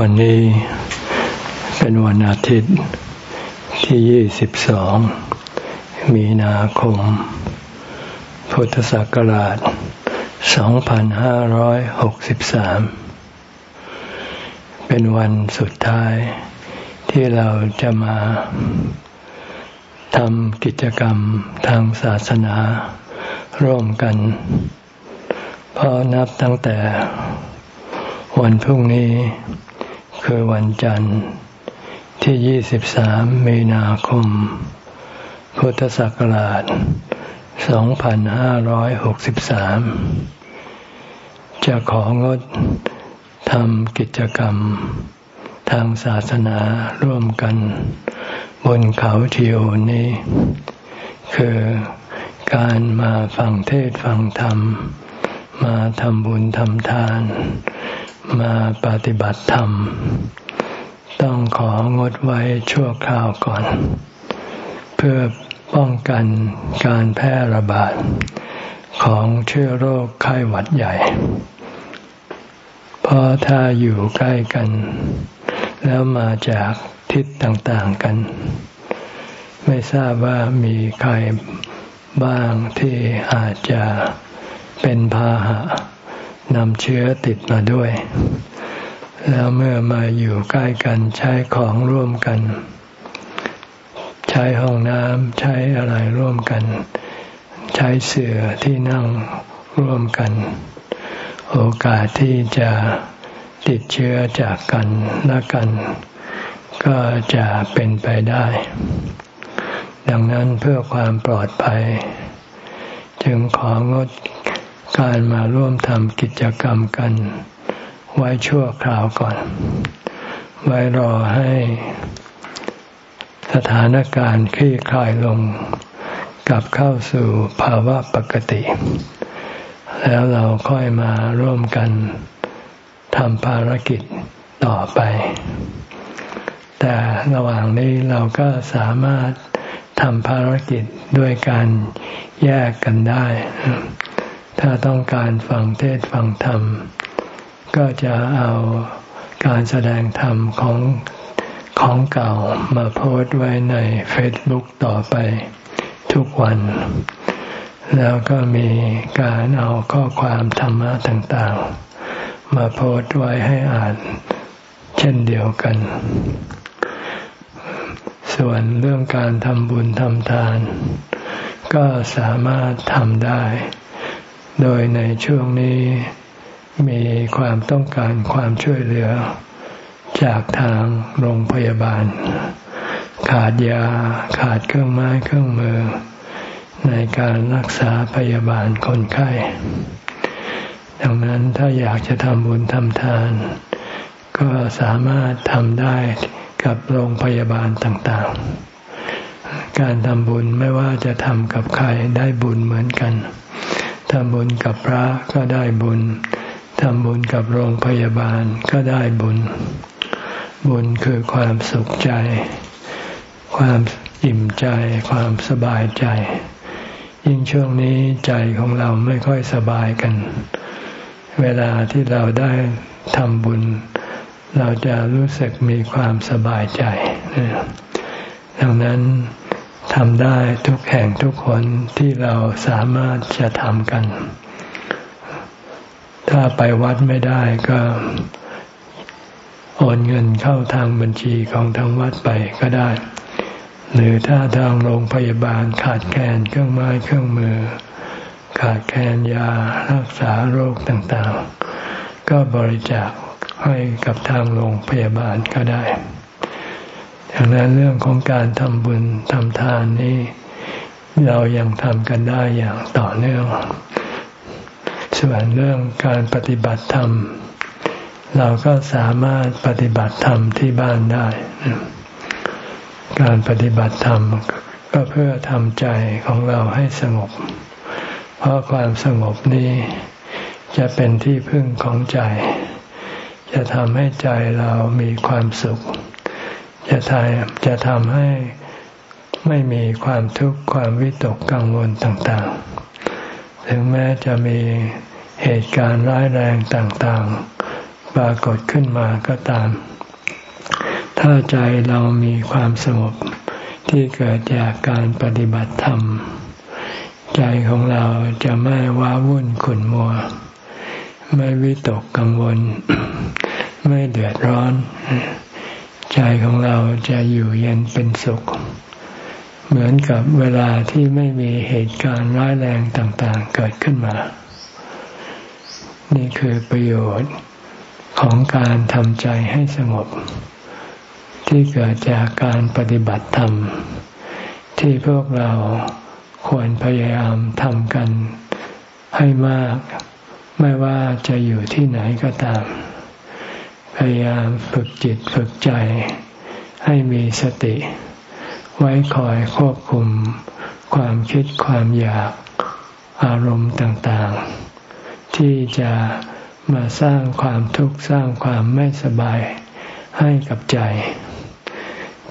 วันนี้เป็นวันอาทิตย์ที่ 22 มีนาคม พุทธศักราช 2563 เป็นวันสุดท้ายที่เราจะมาทำกิจกรรมทางศาสนาร่วมกัน เพราะนับตั้งแต่วันพรุ่งนี้ คือวันจันทร์ที่ 23 มีนาคม พุทธศักราช 2563 จะของดทำกิจกรรม ทางศาสนาร่วมกัน บนเขาทิโอนี้ คือการมาฟังเทศฟังธรรม มาทำบุญทำทาน มาปฏิบัติธรรม ต้องของดไว้ชั่วคราวก่อน เพื่อป้องกันการแพร่ระบาด ของเชื้อโรคไข้หวัดใหญ่ เพราะถ้าอยู่ใกล้กัน แล้วมาจากทิศต่างๆกัน ไม่ทราบว่ามีใครบ้างที่อาจจะเป็นพาหะ นำเชื้อติดมาด้วย แล้วเมื่อมาอยู่ใกล้กันใช้ของร่วมกัน ใช้ห้องน้ำใช้อะไรร่วมกัน ใช้เสื่อที่นั่งร่วมกัน โอกาสที่จะติดเชื้อจากกันและกัน ก็จะเป็นไปได้ ดังนั้นเพื่อความปลอดภัย จึงของด การมาร่วมทำกิจกรรมกัน ไว้ชั่วคราวก่อน ไว้รอให้สถานการณ์คลี่คลายลง กลับเข้าสู่ภาวะปกติ แล้วเราค่อยมาร่วมกันทำภารกิจต่อไป แต่ระหว่างนี้เราก็สามารถทำภารกิจด้วยการแยกกันได้ ถ้าต้องการฟังเทศฟังธรรม ก็จะเอาการแสดงธรรมของของเก่ามาโพสต์ไว้ในเฟซบุ๊กต่อไปทุกวัน แล้วก็มีการเอาข้อความธรรมะต่างๆ มาโพสต์ไว้ให้อ่านเช่นเดียวกัน ส่วนเรื่องการทำบุญทำทาน ก็สามารถทำได้ โดยในช่วงนี้มีความต้องการความช่วยเหลือ จากทางโรงพยาบาล ขาดยาขาดเครื่องไม้เครื่องมือ ในการรักษาพยาบาลคนไข้ ดังนั้นถ้าอยากจะทำบุญทำทาน ก็สามารถทำได้กับโรงพยาบาลต่างๆ การทำบุญไม่ว่าจะทำกับใครได้บุญเหมือนกัน ทำบุญกับพระก็ได้บุญ ทำบุญกับโรงพยาบาลก็ได้บุญ บุญคือความสุขใจ ความอิ่มใจ ความสบายใจ ยิ่งช่วงนี้ใจของเราไม่ค่อยสบายกัน เวลาที่เราได้ทำบุญ เราจะรู้สึกมีความสบายใจดังนั้น ทำได้ทุกแห่งทุกคนที่เราสามารถจะทำกัน ถ้าไปวัดไม่ได้ก็โอนเงินเข้าทางบัญชีของทางวัดไปก็ได้ หรือถ้าทางโรงพยาบาลขาดแคลนเครื่องไม้เครื่องมือ ขาดแคลนยารักษาโรคต่างๆ ก็บริจาคให้กับทางโรงพยาบาลก็ได้ ดังนั้นเรื่องของการทำบุญทำทานนี้เรายังทำกันได้อย่างต่อเนื่อง ส่วนเรื่องการปฏิบัติธรรม เราก็สามารถปฏิบัติธรรมที่บ้านได้ การปฏิบัติธรรมก็เพื่อทำใจของเราให้สงบ เพราะความสงบนี้จะเป็นที่พึ่งของใจ จะทำให้ใจเรามีความสุข จะทำจะทำให้ไม่มีความทุกข์ความวิตกกังวลต่างๆ ถึงแม้จะมีเหตุการณ์ร้ายแรงต่างๆ ปรากฏขึ้นมาก็ตาม ถ้าใจเรามีความสงบที่เกิดจากการปฏิบัติธรรม ใจของเราจะไม่ว้าวุ่นขุ่นมัว ไม่วิตกกังวล ไม่เดือดร้อน ใจของเราจะอยู่เย็นเป็นสุข เหมือนกับเวลาที่ไม่มีเหตุการณ์ร้ายแรงต่างๆ เกิดขึ้นมา นี่คือประโยชน์ของการทำใจให้สงบ ที่เกิดจากการปฏิบัติธรรม ที่พวกเราควรพยายามทำกันให้มาก ไม่ว่าจะอยู่ที่ไหนก็ตาม พยายามฝึกจิตฝึกใจ ให้มีสติ ไว้คอยควบคุม ความคิดความอยากอารมณ์ต่างๆ ที่จะมาสร้างความทุกข์สร้างความไม่สบายให้กับใจ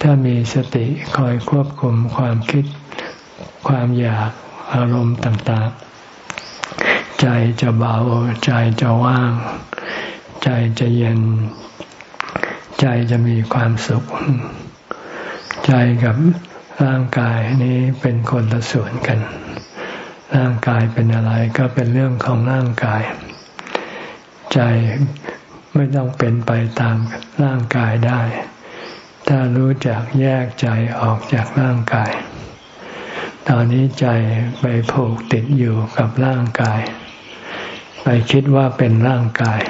ถ้ามีสติคอยควบคุมความคิด ความอยากอารมณ์ต่างๆ ใจจะเบาใจจะว่าง ใจจะเย็น ใจจะมีความสุข ใจกับร่างกายนี้เป็นคนละส่วนกัน ร่างกายเป็นอะไรก็เป็นเรื่องของร่างกาย ใจไม่ต้องเป็นไปตามร่างกายได้ ถ้ารู้จักแยกใจออกจากร่างกาย ตอนนี้ใจไปผูกติดอยู่กับร่างกาย ไปคิดว่าเป็นร่างกาย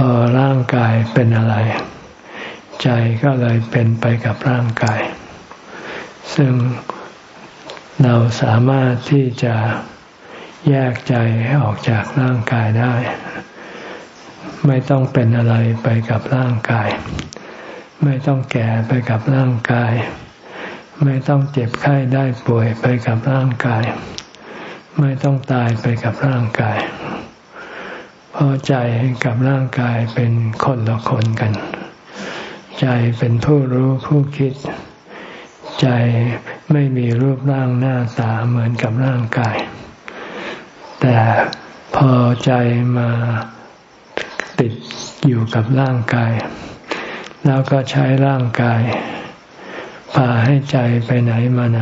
พอร่างกายเป็นอะไร ใจก็เลยเป็นไปกับร่างกาย ซึ่งเราสามารถที่จะแยกใจออกจากร่างกายได้ ไม่ต้องเป็นอะไรไปกับร่างกาย ไม่ต้องแก่ไปกับร่างกาย ไม่ต้องเจ็บไข้ได้ป่วยไปกับร่างกาย ไม่ต้องตายไปกับร่างกาย เพราะใจกับร่างกายเป็นคนละคนกัน ใจเป็นผู้รู้ผู้คิด ใจไม่มีรูปร่างหน้าตาเหมือนกับร่างกาย แต่พอใจมาติดอยู่กับร่างกาย แล้วก็ใช้ร่างกายพาให้ใจไปไหนมาไหน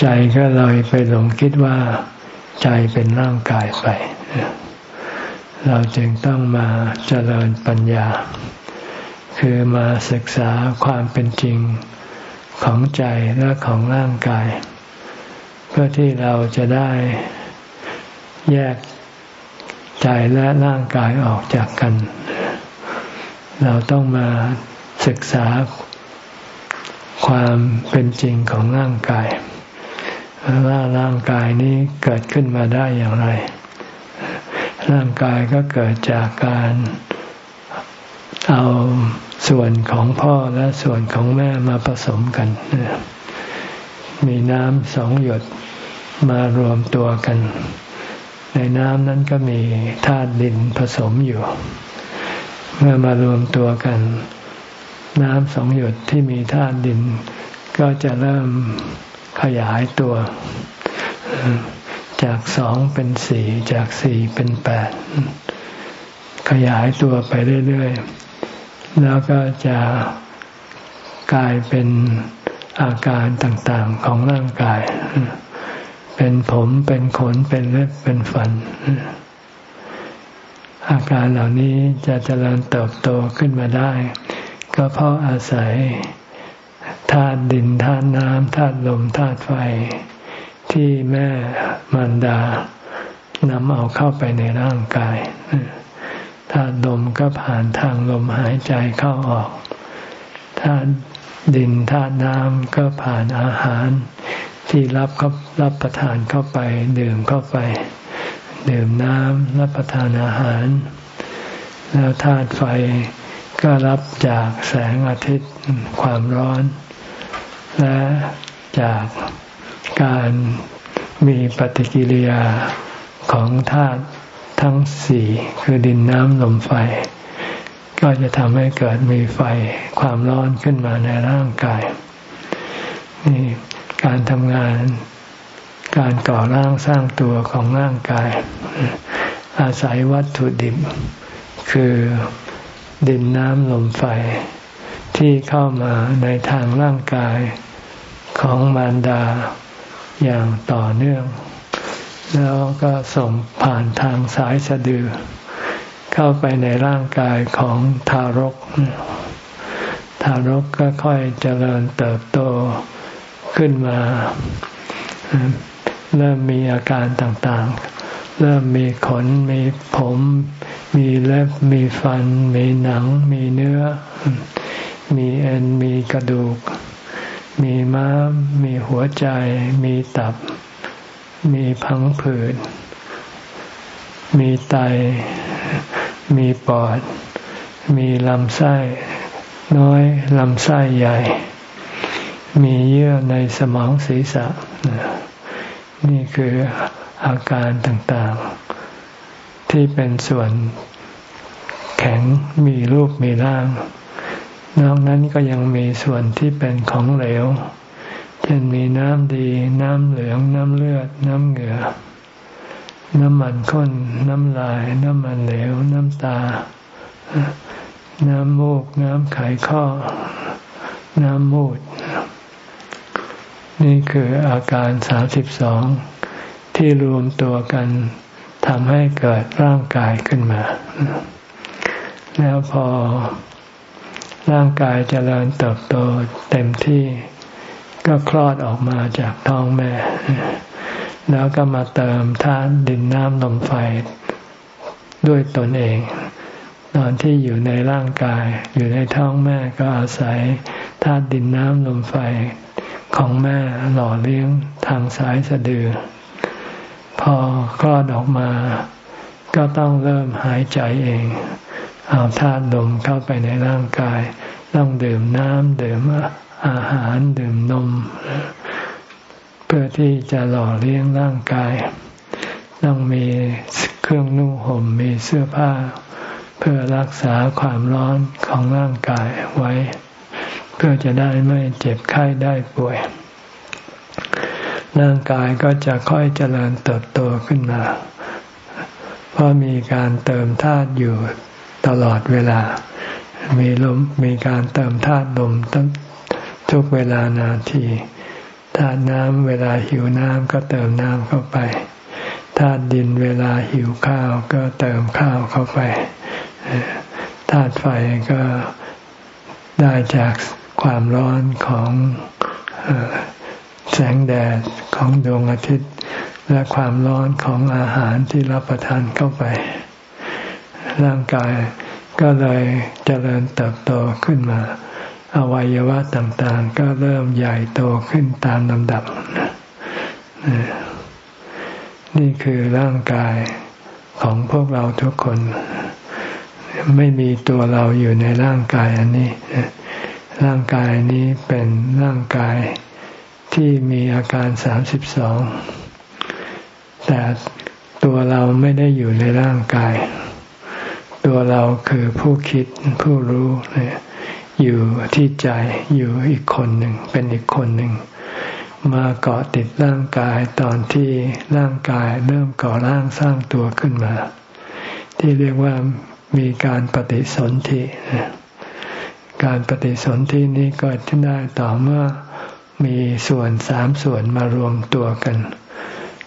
ใจก็เลยไปหลงคิดว่า ใจเป็นร่างกายไป เราจึงต้องมาเจริญปัญญา คือมาศึกษาความเป็นจริงของใจและของร่างกาย เพื่อที่เราจะได้แยกใจและร่างกายออกจากกัน เราต้องมาศึกษาความเป็นจริงของร่างกายว่าร่างกายนี้เกิดขึ้นมาได้อย่างไร ร่างกายก็เกิดจากการเอาส่วนของพ่อและส่วนของแม่มาผสมกัน มีน้ำสองหยดมารวมตัวกัน ในน้ำนั้นก็มีธาตุดินผสมอยู่ เมื่อมารวมตัวกัน น้ำสองหยดที่มีธาตุดิน ก็จะเริ่มขยายตัว จากสองเป็นสี่จากสี่เป็นแปดขยายตัวไปเรื่อยๆ แล้วก็จะกลายเป็นอาการต่างๆของร่างกาย เป็นผมเป็นขนเป็นเล็บเป็นฟัน อาการเหล่านี้จะเจริญเติบโตขึ้นมาได้ ก็เพราะอาศัยธาตุดินธาตุน้ำธาตุลมธาตุไฟ ที่แม่มารดานำเอาเข้าไปในร่างกายธาตุลมก็ผ่านทางลมหายใจเข้าออกธาตุดินธาตุน้ำก็ผ่านอาหาร ที่รับเขารับประทานเข้าไป ดื่มเข้าไป ดื่มน้ำรับประทานอาหาร แล้วธาตุไฟก็รับจากแสงอาทิตย์ความร้อน และจาก การมีปฏิกิริยาของธาตุทั้งสี่คือดินน้ำลมไฟ ก็จะทำให้เกิดมีไฟความร้อนขึ้นมาในร่างกาย นี่การทำงานการก่อร่างสร้างตัวของร่างกาย อาศัยวัตถุดิบ คือดินน้ำลมไฟ ที่เข้ามาในทางร่างกายของมารดา อย่างต่อเนื่อง แล้วก็ส่งผ่านทางสายสะดือ เข้าไปในร่างกายของทารก ทารกก็ค่อยเจริญเติบโตขึ้นมา เริ่มมีอาการต่างๆ เริ่มมีขน มีผม มีเล็บ มีฟัน มีหนัง มีเนื้อ มีเอ็น มีกระดูก มีม้าม มีหัวใจ มีตับ มีพังผืด มีไต มีปอด มีลำไส้ น้อยลำไส้ใหญ่ มีเยื่อในสมองศีรษะ นี่คืออาการต่างๆ ที่เป็นส่วนแข็งมีรูปมีร่าง นอกนั้นก็ยังมีส่วนที่เป็นของเหลว เช่นมีน้ำดี น้ำเหลือง น้ำเลือด น้ำเหงื่อ น้ำมันข้น น้ำลาย น้ำมันเหลว น้ำตา น้ำมูก น้ำไขข้อ น้ำมูด นี่คืออาการสามสิบสองที่รวมตัวกันทำให้เกิดร่างกายขึ้นมา แล้วพอ ร่างกายจเจริญเติบโตเต็มที่ ก็คลอดออกมาจากท้องแม่ แล้วก็มาเติมธาตุดินน้ำลมไฟด้วยตนเอง ตอนที่อยู่ในร่างกาย อยู่ในท้องแม่ก็อาศัยธาตุดินน้ำลมไฟของแม่หล่อเลี้ยงทางสายสะดือ พอคลอดออกมา ก็ต้องเริ่มหายใจเอง เอาธาตุลมเข้าไปในร่างกาย ต้องดื่มน้ำดื่มอาหารดื่มนม เพื่อที่จะหล่อเลี้ยงร่างกาย ต้องมีเครื่องนุ่งห่มมีเสื้อผ้า เพื่อรักษาความร้อนของร่างกายไว้ เพื่อจะได้ไม่เจ็บไข้ได้ป่วย ร่างกายก็จะค่อยเจริญเติบโตขึ้นมา เพราะมีการเติมธาตุอยู่ ตลอดเวลา มีลมมีการเติมธาตุลมทุกเวลานาทีธาตุน้ำเวลาหิวน้ำก็เติมน้ำเข้าไปธาตุดินเวลาหิวข้าวก็เติมข้าวเข้าไปธาตุไฟก็ได้จากความร้อนของแสงแดดของดวงอาทิตย์ และความร้อนของอาหารที่รับประทานเข้าไป ร่างกายก็เลยเจริญเติบโตขึ้นมา อวัยวะต่างๆ ก็เริ่มใหญ่โตขึ้นตามลำดับ นี่คือร่างกายของพวกเราทุกคน ไม่มีตัวเราอยู่ในร่างกายอันนี้ ร่างกายนี้เป็นร่างกายที่มีอาการสามสิบสองแต่ตัวเราไม่ได้อยู่ในร่างกาย ตัวเราคือผู้คิดผู้รู้อยู่ที่ใจอยู่อีกคนหนึ่ง เป็นอีกคนหนึ่ง มาเกาะติดร่างกายตอนที่ร่างกายเริ่มก่อร่างสร้างตัวขึ้นมา ที่เรียกว่ามีการปฏิสนธิการปฏิสนธินี้เกิดขึ้นได้ต่อเมื่อมีส่วนสามส่วนมารวมตัวกัน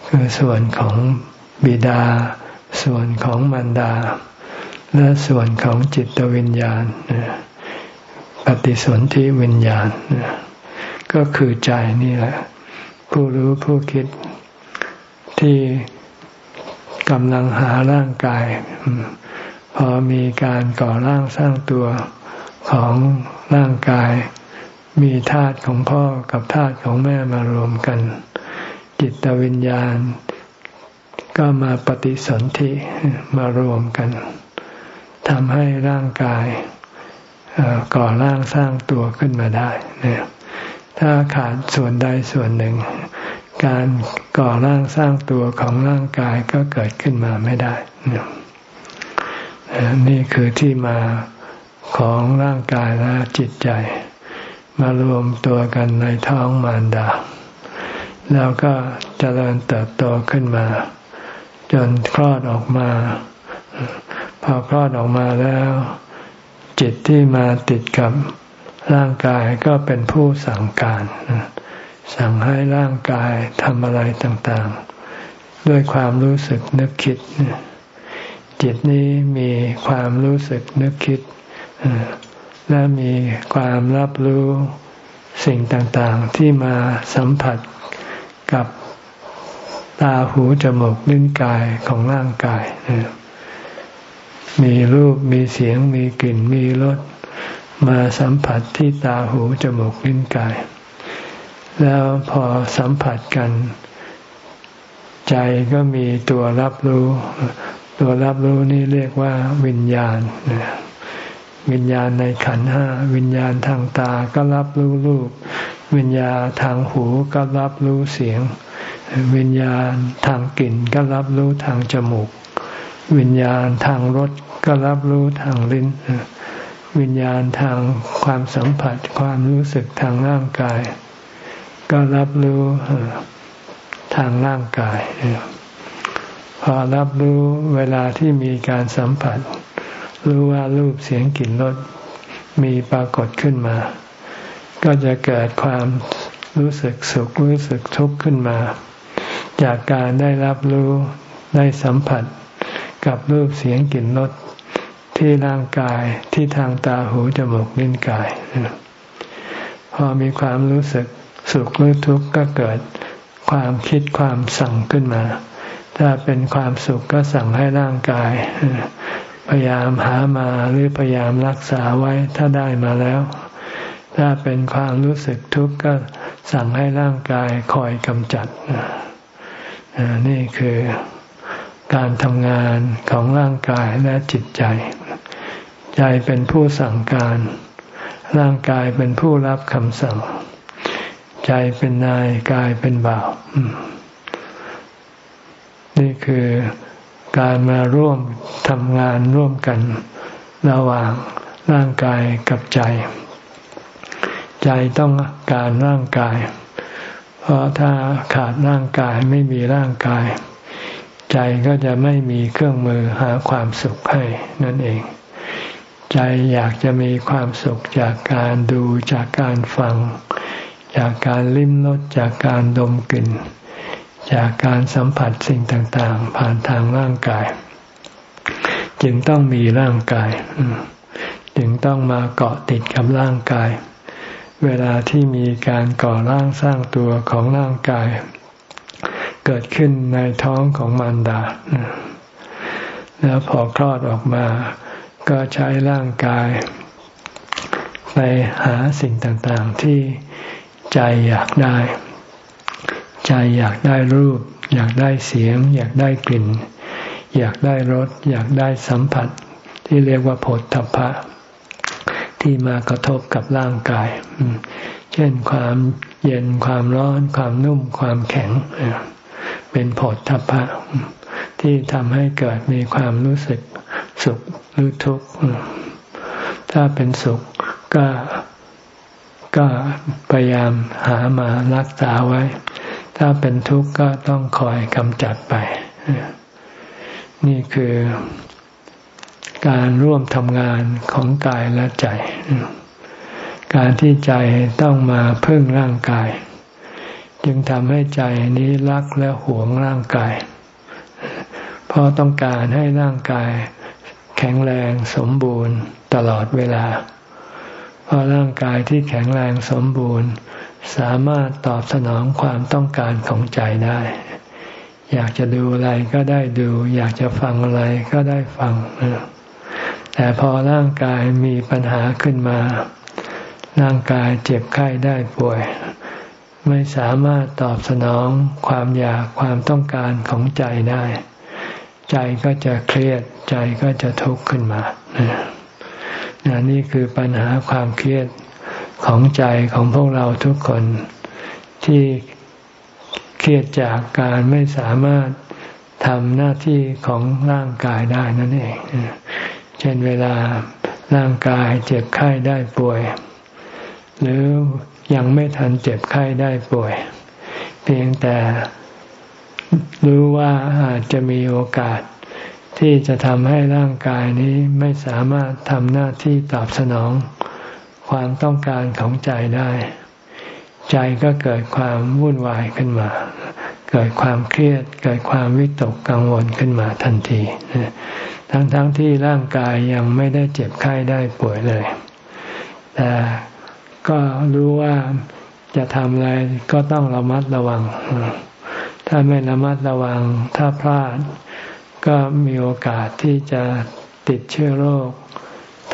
คือส่วนของบิดา ส่วนของมารดา และส่วนของจิตวิญญาณปฏิสนธิวิญญาณ ก็คือใจนี่แหละ ผู้รู้ผู้คิดที่กำลังหาร่างกาย พอมีการก่อร่างสร้างตัวของร่างกาย มีธาตุของพ่อกับธาตุของแม่มารวมกัน จิตวิญญาณ ก็มาปฏิสนธิมารวมกัน ทำให้ร่างกายก่อร่างสร้างตัวขึ้นมาได้เนี่ยถ้าขาดส่วนใดส่วนหนึ่ง การก่อร่างสร้างตัวของร่างกายก็เกิดขึ้นมาไม่ได้ นี่คือที่มาของร่างกายและจิตใจ มารวมตัวกันในท้องมารดา แล้วก็เจริญเติบโตขึ้นมาจจนคลอดออกมา พอคลอดออกมาแล้ว จิตที่มาติดกับร่างกายก็เป็นผู้สั่งการ สั่งให้ร่างกายทำอะไรต่างๆ ด้วยความรู้สึกนึกคิด จิตนี้มีความรู้สึกนึกคิด และมีความรับรู้สิ่งต่างๆ ที่มาสัมผัสกับตาหูจมูกลิ้นกายของร่างกาย มีรูปมีเสียงมีกลิ่นมีรสมาสัมผัสที่ตาหูจมูกลิ้นกาย แล้วพอสัมผัสกัน ใจก็มีตัวรับรู้ ตัวรับรู้นี่เรียกว่าวิญญาณ วิญญาณในขันห้า วิญญาณทางตาก็รับรู้รูป วิญญาณทางหูก็รับรู้เสียง วิญญาณทางกลิ่นก็รับรู้ทางจมูก วิญญาณทางรสก็รับรู้ทางลิ้น วิญญาณทางความสัมผัสความรู้สึกทางร่างกาย ก็รับรู้ทางร่างกาย พอรับรู้เวลาที่มีการสัมผัส รู้ว่ารูปเสียงกลิ่นรสมีปรากฏขึ้นมา ก็จะเกิดความรู้สึกสุขรู้สึกทุกข์ขึ้นมา จากการได้รับรู้ได้สัมผัส กับรูปเสียงกลิ่นรสที่ร่างกายที่ทางตาหูจมูกลิ้นกาย พอมีความรู้สึกสุขหรือทุกข์ก็เกิดความคิดความสั่งขึ้นมา ถ้าเป็นความสุขก็สั่งให้ร่างกาย พยายามหามาหรือพยายามรักษาไว้ถ้าได้มาแล้ว ถ้าเป็นความรู้สึกทุกข์ก็สั่งให้ร่างกายคอยกำจัดนี่คือ การทำงานของร่างกายและจิตใจ ใจเป็นผู้สั่งการ ร่างกายเป็นผู้รับคำสั่ง ใจเป็นนายกายเป็นบ่าว นี่คือการมาร่วมทำงานร่วมกันระหว่างร่างกายกับใจ ใจต้องการร่างกาย เพราะถ้าขาดร่างกายไม่มีร่างกาย ใจก็จะไม่มีเครื่องมือหาความสุขให้นั่นเอง ใจอยากจะมีความสุขจากการดูจากการฟัง จากการลิ้มรสจากการดมกลิ่น จากการสัมผัสสิ่งต่างๆ ผ่านทางร่างกาย จึงต้องมีร่างกาย จึงต้องมาเกาะติดกับร่างกาย เวลาที่มีการก่อร่างสร้างตัวของร่างกาย เกิดขึ้นในท้องของมารดา แล้วพอคลอดออกมา ก็ใช้ร่างกาย ไปหาสิ่งต่างๆที่ใจอยากได้ ใจอยากได้รูป อยากได้เสียง อยากได้กลิ่น อยากได้รส อยากได้สัมผัส ที่เรียกว่าผลทพะ ที่มากระทบกับร่างกาย เช่นความเย็นความร้อน ความนุ่มความแข็งเป็นผลทัพพะที่ทำให้เกิดมีความรู้สึกสุขหรือทุกข์ถ้าเป็นสุขก็ก็พยายามหามารักษาไว้ ถ้าเป็นทุกข์ก็ต้องคอยกำจัดไป นี่คือการร่วมทำงานของกายและใจ การที่ใจต้องมาพึ่งร่างกาย จึงทำให้ใจนี้รักและหวงร่างกาย เพราะต้องการให้ร่างกาย แข็งแรงสมบูรณ์ตลอดเวลา เพราะร่างกายที่แข็งแรงสมบูรณ์ สามารถตอบสนองความต้องการของใจได้ อยากจะดูอะไรก็ได้ดู อยากจะฟังอะไรก็ได้ฟัง แต่พอร่างกายมีปัญหาขึ้นมา ร่างกายเจ็บไข้ได้ป่วย ไม่สามารถตอบสนองความอยากความต้องการของใจได้ ใจก็จะเครียดใจก็จะทุกข์ขึ้นมานี่คือปัญหาความเครียดของใจของพวกเราทุกคนที่เครียดจากการไม่สามารถทำหน้าที่ของร่างกายได้นั่นเอง เช่นเวลาร่างกายเจ็บไข้ได้ป่วย หรือ ยังไม่ทันเจ็บไข้ได้ป่วย เพียงแต่รู้ว่าอาจจะมีโอกาสที่จะทำให้ร่างกายนี้ไม่สามารถทำหน้าที่ตอบสนอง ความต้องการของใจได้ ใจก็เกิดความวุ่นวายขึ้นมา เกิดความเครียด เกิดความวิตกกังวลขึ้นมาทันที ทั้งๆทที่ร่างกายยังไม่ได้เจ็บไข้ได้ป่วยเลย แต่ ก็รู้ว่าจะทำอะไรก็ต้องระมัดระวัง ถ้าไม่ระมัดระวัง ถ้าพลาด ก็มีโอกาสที่จะติดเชื้อโรค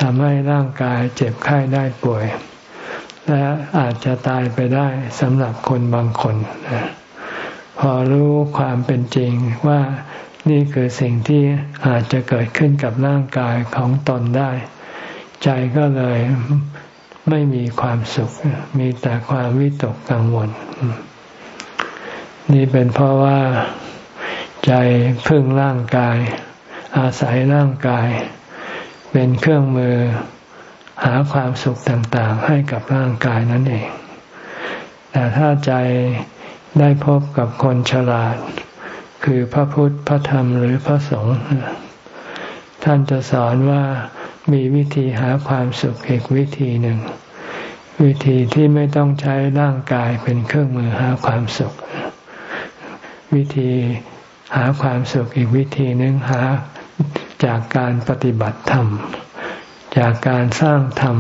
ทำให้ร่างกายเจ็บไข้ได้ป่วย และอาจจะตายไปได้สำหรับคนบางคน พอรู้ความเป็นจริงว่านี่คือสิ่งที่อาจจะเกิดขึ้นกับร่างกายของตนได้ ใจก็เลย ไม่มีความสุข มีแต่ความวิตกกังวล นี่เป็นเพราะว่าใจพึ่งร่างกาย อาศัยร่างกาย เป็นเครื่องมือหาความสุขต่างๆ ให้กับร่างกายนั่นเอง แต่ถ้าใจได้พบกับคนฉลาด คือพระพุทธ พระธรรมหรือพระสงฆ์ ท่านจะสอนว่า มีวิธีหาความสุขอีกวิธีหนึ่ง วิธีที่ไม่ต้องใช้ร่างกายเป็นเครื่องมือหาความสุข วิธีหาความสุขอีกวิธีหนึ่งหาจากการปฏิบัติธรรม จากการสร้างธรรม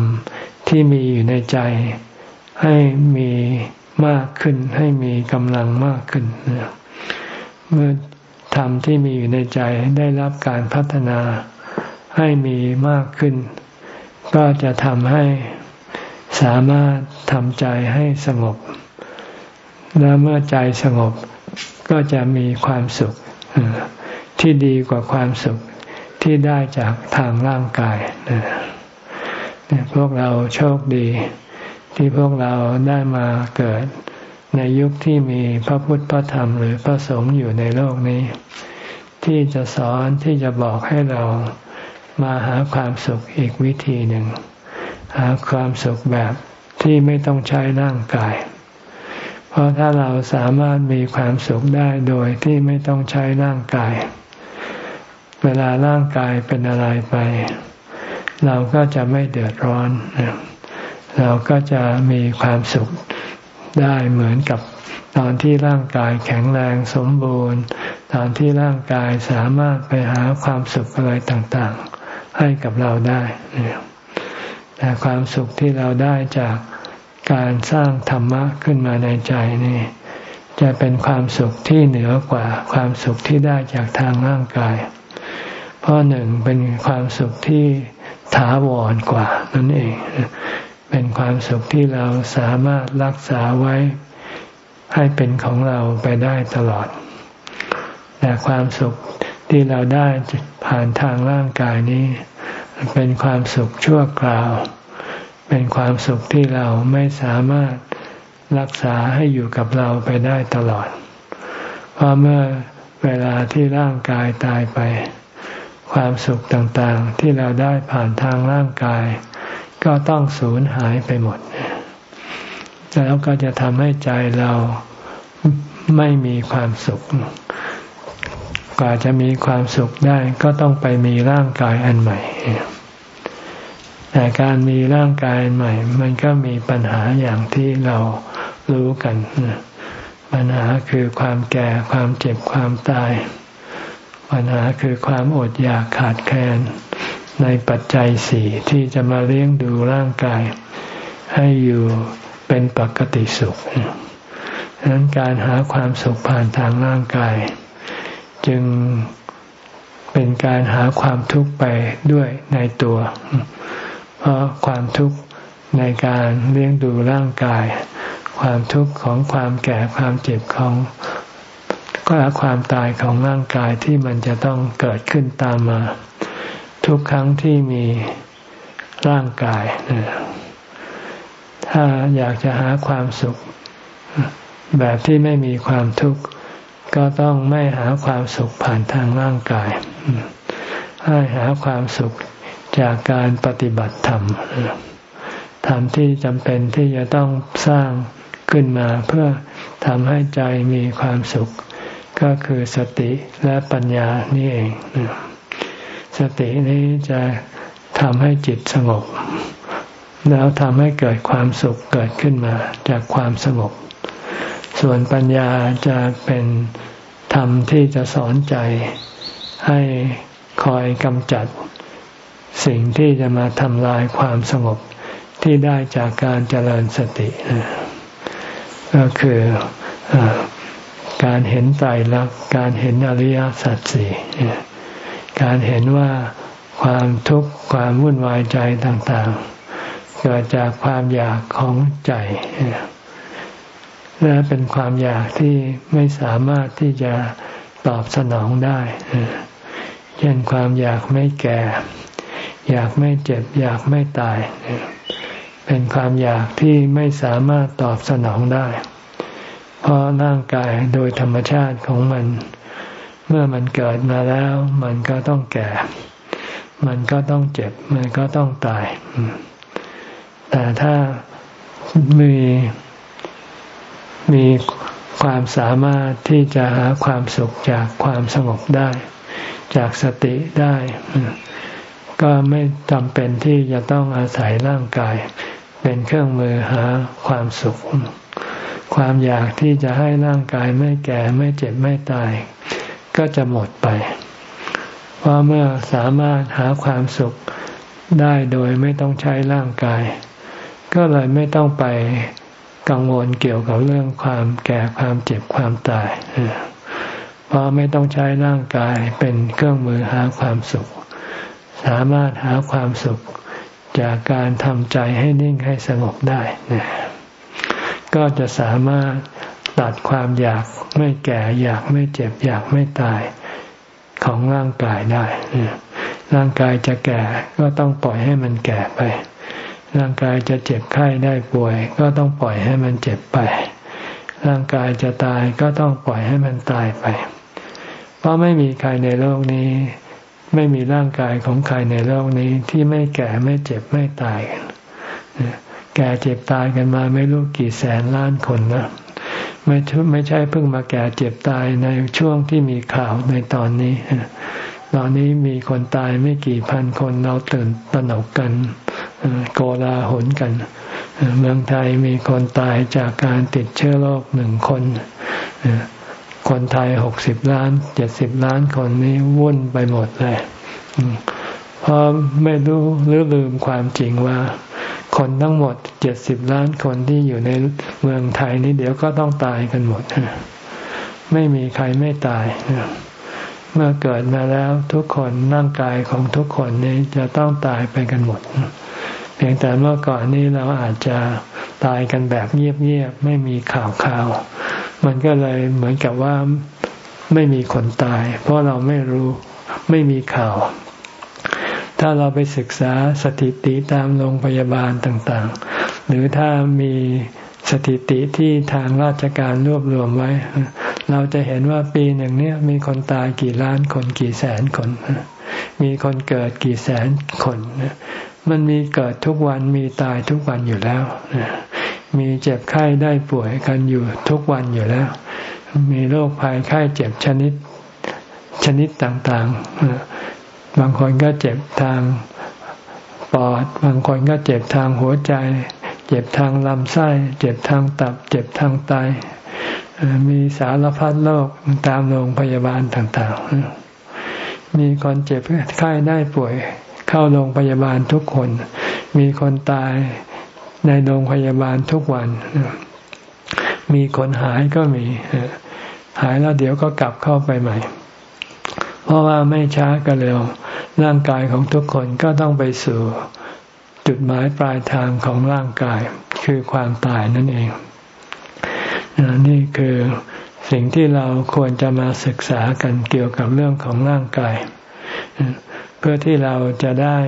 ที่มีอยู่ในใจ ให้มีมากขึ้น ให้มีกำลังมากขึ้นเมื่อธรรมที่มีอยู่ในใจได้รับการพัฒนา ให้มีมากขึ้น ก็จะทำให้สามารถทำใจให้สงบ และเมื่อใจสงบก็จะมีความสุขที่ดีกว่าความสุขที่ได้จากทางร่างกายพวกเราโชคดี ที่พวกเราได้มาเกิดในยุคที่มีพระพุทธพระธรรมหรือพระสงฆ์อยู่ในโลกนี้ ที่จะสอนที่จะบอกให้เรา มาหาความสุขอีกวิธีหนึ่ง หาความสุขแบบที่ไม่ต้องใช้ร่างกาย เพราะถ้าเราสามารถมีความสุขได้โดยที่ไม่ต้องใช้ร่างกาย เวลาร่างกายเป็นอะไรไป เราก็จะไม่เดือดร้อน เราก็จะมีความสุขได้เหมือนกับตอนที่ร่างกายแข็งแรงสมบูรณ์ ตอนที่ร่างกายสามารถไปหาความสุขอะไรต่าง ให้กับเราได้แต่ความสุขที่เราได้จากการสร้างธรรมะขึ้นมาในใจนี่ จะเป็นความสุขที่เหนือกว่าความสุขที่ได้จากทางร่างกาย เพราะหนึ่งเป็นความสุขที่ถาวรกว่านั่นเอง เป็นความสุขที่เราสามารถรักษาไว้ให้เป็นของเราไปได้ตลอด แต่ความสุข ที่เราได้ผ่านทางร่างกายนี้ เป็นความสุขชั่วคราว เป็นความสุขที่เราไม่สามารถรักษาให้อยู่กับเราไปได้ตลอด เพราะเมื่อเวลาที่ร่างกายตายไป ความสุขต่างๆ ที่เราได้ผ่านทางร่างกาย ก็ต้องสูญหายไปหมด แล้วก็จะทำให้ใจเราไม่มีความสุข กว่าจะมีความสุขได้ก็ต้องไปมีร่างกายอันใหม่ แต่การมีร่างกายอันใหม่ มันก็มีปัญหาอย่างที่เรารู้กัน ปัญหาคือความแก่ ความเจ็บ ความตาย ปัญหาคือความอดอยากขาดแคลนในปัจจัยสี่ที่จะมาเลี้ยงดูร่างกาย ให้อยู่เป็นปกติสุขดังนั้นการหาความสุขผ่านทางร่างกาย จึงเป็นการหาความทุกข์ไปด้วยในตัว เพราะความทุกข์ในการเลี้ยงดูร่างกาย ความทุกข์ของความแก่ความเจ็บของก็ความตายของร่างกายที่มันจะต้องเกิดขึ้นตามมา ทุกครั้งที่มีร่างกาย ถ้าอยากจะหาความสุข แบบที่ไม่มีความทุกข์ ก็ต้องไม่หาความสุขผ่านทางร่างกาย ให้หาความสุขจากการปฏิบัติธรรมธรรมที่จำเป็นที่จะต้องสร้างขึ้นมาเพื่อทำให้ใจมีความสุข ก็คือสติและปัญญานี่เอง สตินี้จะทำให้จิตสงบ แล้วทำให้เกิดความสุขเกิดขึ้นมาจากความสงบ ส่วนปัญญาจะเป็นธรรมที่จะสอนใจ ให้คอยกำจัด สิ่งที่จะมาทำลายความสงบที่ได้จากการเจริญสติ ก็คือการเห็นไตรลักษณ์การเห็นอริยสัจสี่การเห็นว่าความทุกข์ความวุ่นวายใจต่างๆ เกิดจากความอยากของใจ และเป็นความอยากที่ไม่สามารถที่จะตอบสนองได้ เช่นความอยากไม่แก่ อยากไม่เจ็บ อยากไม่ตาย เป็นความอยากที่ไม่สามารถตอบสนองได้ เพราะร่างกายโดยธรรมชาติของมัน เมื่อมันเกิดมาแล้ว มันก็ต้องแก่ มันก็ต้องเจ็บ มันก็ต้องตาย แต่ถ้ามี มีความสามารถที่จะหาความสุขจากความสงบได้ จากสติได้ ก็ไม่จำเป็นที่จะต้องอาศัยร่างกาย เป็นเครื่องมือหาความสุข ความอยากที่จะให้ร่างกายไม่แก่ไม่เจ็บไม่ตาย ก็จะหมดไป เพราะเมื่อสามารถหาความสุขได้โดยไม่ต้องใช้ร่างกาย ก็เลยไม่ต้องไป กังวลเกี่ยวกับเรื่องความแก่ความเจ็บความตายเพราะไม่ต้องใช้ร่างกายเป็นเครื่องมือหาความสุข สามารถหาความสุขจากการทำใจให้นิ่งให้สงบได้ก็จะสามารถตัดความอยากไม่แก่อยากไม่เจ็บอยากไม่ตายของร่างกายได้ ร่างกายจะแก่ก็ต้องปล่อยให้มันแก่ไป ร่างกายจะเจ็บไข้ได้ป่วย ก็ต้องปล่อยให้มันเจ็บไป ร่างกายจะตายก็ต้องปล่อยให้มันตายไป เพราะไม่มีใครในโลกนี้ ไม่มีร่างกายของใครในโลกนี้ที่ไม่แก่ไม่เจ็บไม่ตายกันแก่เจ็บตายกันมาไม่รู้กี่แสนล้านคนนะไม่ไม่ใช่เพิ่งมาแก่เจ็บตายในช่วงที่มีข่าวในตอนนี้ ตอนนี้มีคนตายไม่กี่พันคนเราตื่นตระหนกกัน โกลาหลกัน เมืองไทยมีคนตายจากการติดเชื้อโรคหนึ่งคน คนไทยหกสิบล้านเจ็ดสิบล้านคนนี้วุ่นไปหมดเลยเพราะไม่รู้หรือลืมความจริงว่า คนทั้งหมดเจ็ดสิบล้านคนที่อยู่ในเมืองไทยนี้เดี๋ยวก็ต้องตายกันหมด ไม่มีใครไม่ตาย เมื่อเกิดมาแล้วทุกคนร่างกายของทุกคนนี้จะต้องตายไปกันหมด พียงแต่เมื่อก่อนนี้เราอาจจะตายกันแบบเงียบๆไม่มีข่าวข่าว มันก็เลยเหมือนกับว่าไม่มีคนตาย เพราะเราไม่รู้ไม่มีข่าว ถ้าเราไปศึกษาสถิติตามโรงพยาบาลต่างๆ หรือถ้ามีสถิติที่ทางราชการรวบรวมไว้ เราจะเห็นว่าปีหนึ่งเนี่ยมีคนตายกี่ล้านคนกี่แสนคน มีคนเกิดกี่แสนคน มันมีเกิดทุกวันมีตายทุกวันอยู่แล้ว มีเจ็บไข้ได้ป่วยกันอยู่ทุกวันอยู่แล้ว มีโรคภัยไข้เจ็บชนิดชนิดต่างๆ บางคนก็เจ็บทางปอด บางคนก็เจ็บทางหัวใจ เจ็บทางลำไส้ เจ็บทางตับ เจ็บทางไต มีสารพัดโรคตามโรงพยาบาลต่างๆ มีคนเจ็บไข้ได้ป่วย เข้าโรงพยาบาลทุกคน มีคนตายในโรงพยาบาลทุกวัน มีคนหายก็มี หายแล้วเดี๋ยวก็กลับเข้าไปใหม่ เพราะว่าไม่ช้าก็เร็ว ร่างกายของทุกคนก็ต้องไปสู่จุดหมายปลายทางของร่างกาย คือความตายนั่นเอง นี่คือสิ่งที่เราควรจะมาศึกษากันเกี่ยวกับเรื่องของร่างกาย เพื่อที่เราจะได้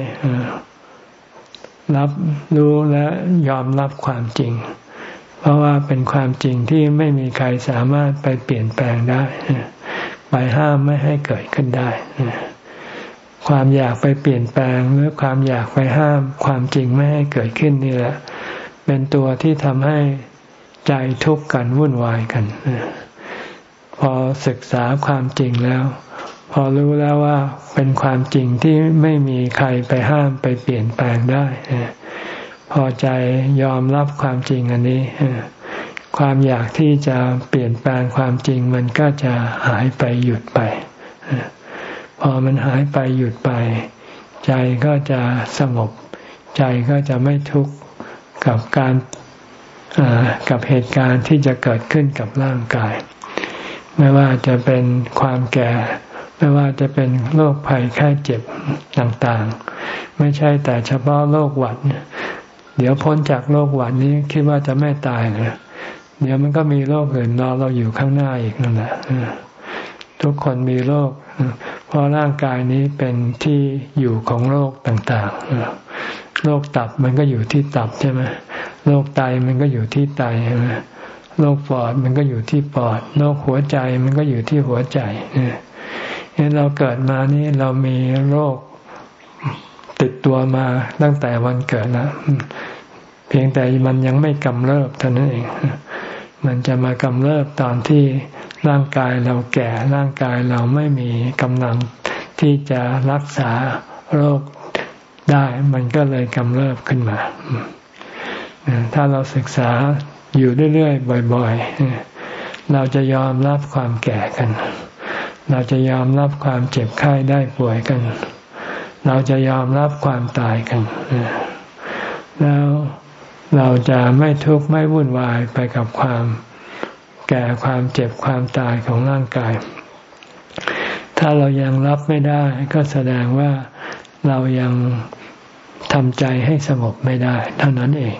รับรู้และยอมรับความจริง เพราะว่าเป็นความจริงที่ไม่มีใครสามารถไปเปลี่ยนแปลงได้ไปห้ามไม่ให้เกิดขึ้นได้ความอยากไปเปลี่ยนแปลงหรือความอยากไปห้ามความจริงไม่ให้เกิดขึ้นนี่แหละ เป็นตัวที่ทำให้ใจทุกข์กันวุ่นวายกันพอศึกษาความจริงแล้ว พอรู้แล้วว่าเป็นความจริงที่ไม่มีใครไปห้ามไปเปลี่ยนแปลงได้พอใจยอมรับความจริงอันนี้ความอยากที่จะเปลี่ยนแปลงความจริงมันก็จะหายไปหยุดไป พอมันหายไปหยุดไป ใจก็จะสงบ ใจก็จะไม่ทุกข์กับการกับเหตุการณ์ที่จะเกิดขึ้นกับร่างกาย ไม่ว่าจะเป็นความแก่ ไม่ว่าจะเป็นโรคภัยแค่เจ็บต่างๆ ไม่ใช่แต่เฉพาะโรคหวัด เดี๋ยวพ้นจากโรคหวัดนี้คิดว่าจะไม่ตายเลยเดี๋ยวมันก็มีโรคอื่นรอเราอยู่ข้างหน้าอีกนั่นแหละทุกคนมีโรคเพราะร่างกายนี้เป็นที่อยู่ของโรคต่างๆโรคตับมันก็อยู่ที่ตับใช่ไหมโรคไตมันก็อยู่ที่ไตใช่ไหมโรคปอดมันก็อยู่ที่ปอดโรคหัวใจมันก็อยู่ที่หัวใจเนี่ย เราเกิดมานี่เรามีโรคติดตัวมาตั้งแต่วันเกิดแล้วเพียงแต่มันยังไม่กำเริบเท่านั้นเอง มันจะมากำเริบตอนที่ร่างกายเราแก่ร่างกายเราไม่มีกำลังที่จะรักษาโรคได้มันก็เลยกำเริบขึ้นมา ถ้าเราศึกษาอยู่เรื่อยๆบ่อย ๆ เราจะยอมรับความแก่กัน เราจะยอมรับความเจ็บไข้ได้ป่วยกัน เราจะยอมรับความตายกัน แล้วเราจะไม่ทุกข์ไม่วุ่นวายไปกับความแก่ความเจ็บความตายของร่างกาย ถ้าเรายังรับไม่ได้ก็แสดงว่าเรายังทำใจให้สงบไม่ได้ เท่านั้นเอง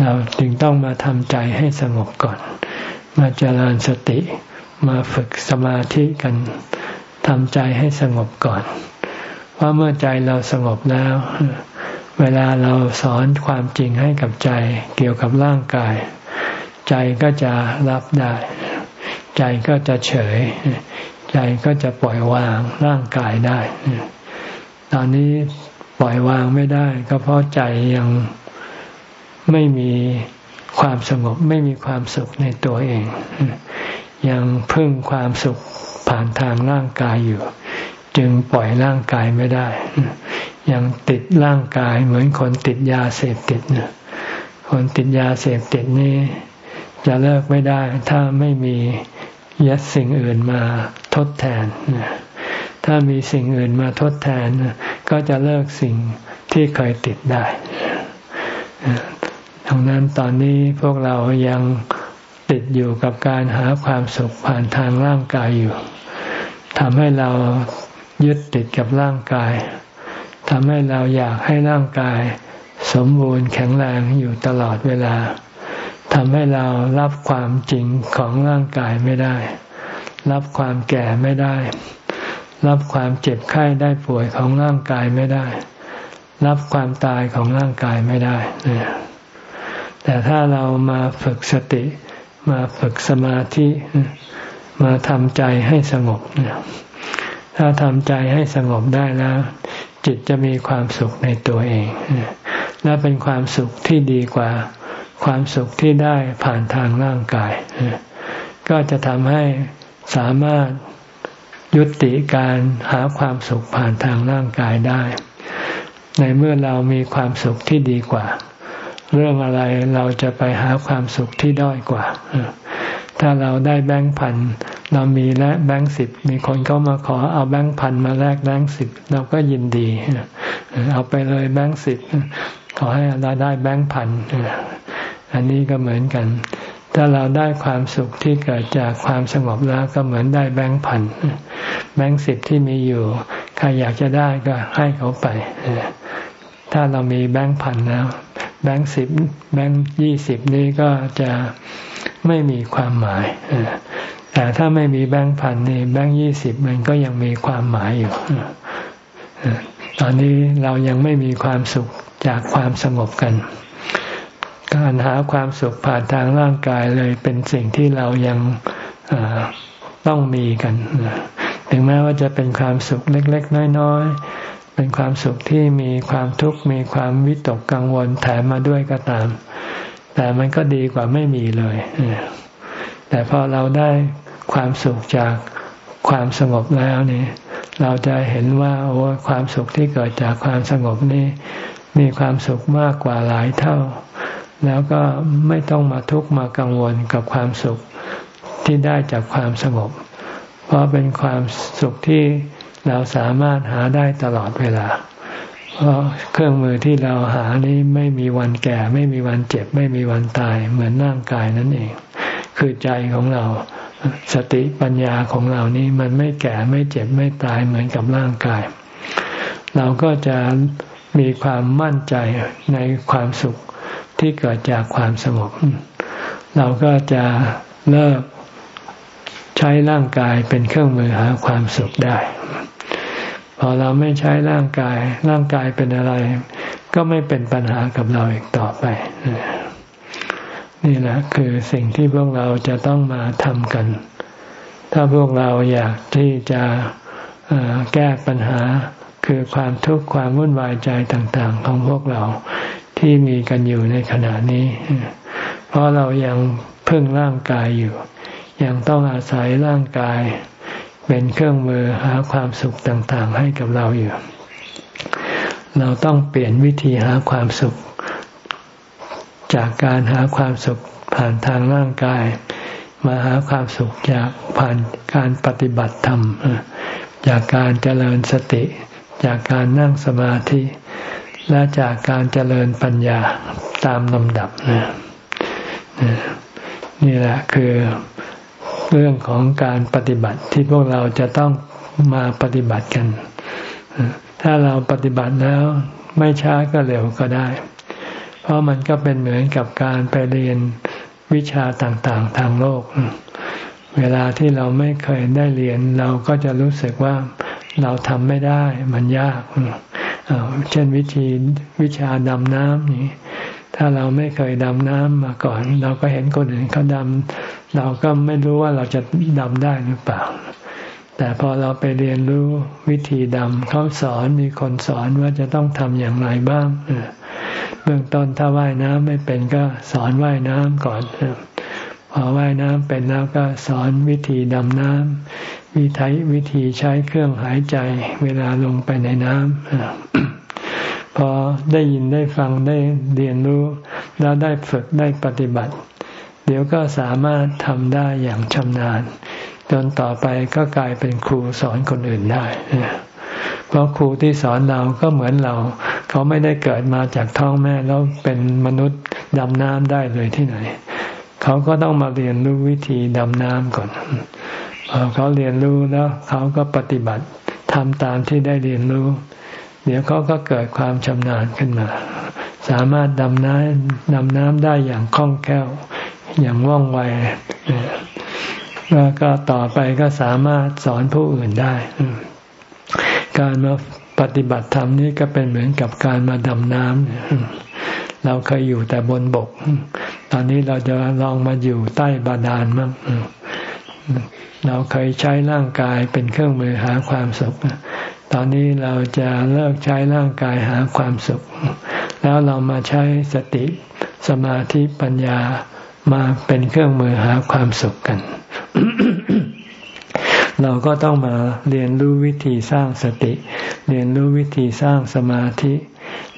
เราจึงต้องมาทำใจให้สงบก่อน มาเจริญสติ มาฝึกสมาธิกันทำใจให้สงบก่อนว่าเมื่อใจเราสงบแล้ว เวลาเราสอนความจริงให้กับใจเกี่ยวกับร่างกาย ใจก็จะรับได้ ใจก็จะเฉย ใจก็จะปล่อยวางร่างกายได้ ตอนนี้ปล่อยวางไม่ได้ ก็เพราะใจยังไม่มีความสงบไม่มีความสุขในตัวเอง ยังพึ่งความสุขผ่านทางร่างกายอยู่ จึงปล่อยร่างกายไม่ได้ ยังติดร่างกายเหมือนคนติดยาเสพติดเนี่ยคนติดยาเสพติดนี่จะเลิกไม่ได้ ถ้าไม่มียัดสิ่งอื่นมาทดแทน ถ้ามีสิ่งอื่นมาทดแทน ก็จะเลิกสิ่งที่เคยติดได้ดังนั้นตอนนี้พวกเรายัง ติดอยู่กับการหาความสุขผ่านทางร่างกายอยู่ทำให้เรายึดติดกับร่างกายทำให้เราอยากให้ร่างกาย สมบูรณ์แข็งแรงอยู่ตลอดเวลาทำให้เรารับความจริงของร่างกายไม่ได้ รับความแก่ไม่ได้ รับความเจ็บไข้ได้ป่วยของร่างกายไม่ได้ รับความตายของร่างกายไม่ได้ แต่ถ้าเรามาฝึกสติ มาฝึกสมาธิ มาทำใจให้สงบ ถ้าทำใจให้สงบได้แล้ว จิตจะมีความสุขในตัวเอง และเป็นความสุขที่ดีกว่า ความสุขที่ได้ผ่านทางร่างกาย ก็จะทำให้สามารถยุติการหาความสุขผ่านทางร่างกายได้ ในเมื่อเรามีความสุขที่ดีกว่า เรื่องอะไรเราจะไปหาความสุขที่ด้อยกว่า ถ้าเราได้แบงค์พันเรามีและแบงค์สิบมีคนเขามาขอเอาแบงค์พันมาแลกแบงค์สิบเราก็ยินดี เอาไปเลยแบงค์สิบขอให้เราได้แบงค์พันอันนี้ก็เหมือนกัน ถ้าเราได้ความสุขที่เกิดจากความสงบแล้วก็เหมือนได้แบงค์พันแบงค์สิบที่มีอยู่ ใครอยากจะได้ก็ให้เขาไป ถ้าเรามีแบงค์พันแล้ว แบงค์สิบแบงค์ยี่สิบนี้ก็จะไม่มีความหมายแต่ถ้าไม่มีแบงค์พันนี่แบงค์ยี่สิบมันก็ยังมีความหมายอยู่ตอนนี้เรายังไม่มีความสุขจากความสงบกัน การหาความสุขผ่านทางร่างกายเลยเป็นสิ่งที่เรายังต้องมีกัน ถึงแม้ว่าจะเป็นความสุขเล็ก ๆ น้อย ๆ เป็นความสุขที่มีความทุกข์มีความวิตกกังวลแถมมาด้วยก็ตาม แต่มันก็ดีกว่าไม่มีเลย แต่พอเราได้ความสุขจากความสงบแล้วนี่เราจะเห็นว่าโอ้ความสุขที่เกิดจากความสงบนี้ มีความสุขมากกว่าหลายเท่า แล้วก็ไม่ต้องมาทุกข์มากังวลกับความสุขที่ได้จากความสงบ เพราะเป็นความสุขที่ เราสามารถหาได้ตลอดเวลา เพราะเครื่องมือที่เราหานี้ไม่มีวันแก่ ไม่มีวันเจ็บ ไม่มีวันตาย เหมือนร่างกายนั่นเอง คือใจของเราสติปัญญาของเรานี้มันไม่แก่ไม่เจ็บไม่ตายเหมือนกับร่างกาย เราก็จะมีความมั่นใจในความสุขที่เกิดจากความสงบเราก็จะเลิกใช้ร่างกายเป็นเครื่องมือหาความสุขได้ พอเราไม่ใช้ร่างกาย ร่างกายเป็นอะไร ก็ไม่เป็นปัญหากับเราอีกต่อไป นี่แหละคือสิ่งที่พวกเราจะต้องมาทำกัน ถ้าพวกเราอยากที่จะแก้ปัญหาคือความทุกข์ความวุ่นวายใจต่างๆ ของพวกเราที่มีกันอยู่ในขณะนี้ เพราะเรายังพึ่งร่างกายอยู่ ยังต้องอาศัยร่างกาย เป็นเครื่องมือหาความสุขต่างๆ ให้กับเราอยู่ เราต้องเปลี่ยนวิธีหาความสุข จากการหาความสุขผ่านทางร่างกาย มาหาความสุขจากผ่านการปฏิบัติธรรม จากการเจริญสติ จากการนั่งสมาธิ และจากการเจริญปัญญาตามลำดับนนี่แหละคือ เรื่องของการปฏิบัติที่พวกเราจะต้องมาปฏิบัติกัน ถ้าเราปฏิบัติแล้วไม่ช้าก็เร็วก็ได้ เพราะมันก็เป็นเหมือนกับการไปเรียนวิชาต่างๆ ทางโลก เวลาที่เราไม่เคยได้เรียน เราก็จะรู้สึกว่าเราทำไม่ได้มันยาก เช่นวิธีวิชาดำน้ำนี่ ถ้าเราไม่เคยดำน้ำมาก่อน เราก็เห็นคนอื่นเขาดำเราก็ไม่รู้ว่าเราจะดำได้หรือเปล่า แต่พอเราไปเรียนรู้วิธีดำเขาสอนมีคนสอนว่าจะต้องทำอย่างไรบ้างเบื้องต้นถ้าว่ายน้ำไม่เป็นก็สอนว่ายน้ำก่อนพอว่ายน้ำเป็นแล้วก็สอนวิธีดำน้ำวิธีวิธีใช้เครื่องหายใจ เวลาลงไปในน้ำ พอได้ยินได้ฟังได้เรียนรู้ แล้วได้ฝึกได้ปฏิบัติ เดี๋ยวก็สามารถทำได้อย่างชำนาญ จนต่อไปก็กลายเป็นครูสอนคนอื่นได้ เพราะครูที่สอนเราก็เหมือนเรา เขาไม่ได้เกิดมาจากท้องแม่แล้วเป็นมนุษย์ดำน้ำได้เลยที่ไหน เขาก็ต้องมาเรียนรู้วิธีดำน้ำก่อนพอเขาเรียนรู้แล้วเขาก็ปฏิบัติทำตามที่ได้เรียนรู้ ดี๋ยวเขาก็เกิดความชำนาญขึ้นมา สามารถดำน้ำดำน้ำได้อย่างคล่องแคล่ว อย่างว่องไวแล้วก็ต่อไปก็สามารถสอนผู้อื่นได้ การมาปฏิบัติธรรมนี่ก็เป็นเหมือนกับการมาดำน้ำเราเคยอยู่แต่บนบก ตอนนี้เราจะลองมาอยู่ใต้บาดาลมั่งเราเคยใช้ร่างกายเป็นเครื่องมือหาความสุข ตอนนี้เราจะเลิกใช้ร่างกายหาความสุข แล้วเรามาใช้สติสมาธิปัญญามาเป็นเครื่องมือหาความสุขกัน เราก็ต้องมาเรียนรู้วิธีสร้างสติ เรียนรู้วิธีสร้างสมาธิ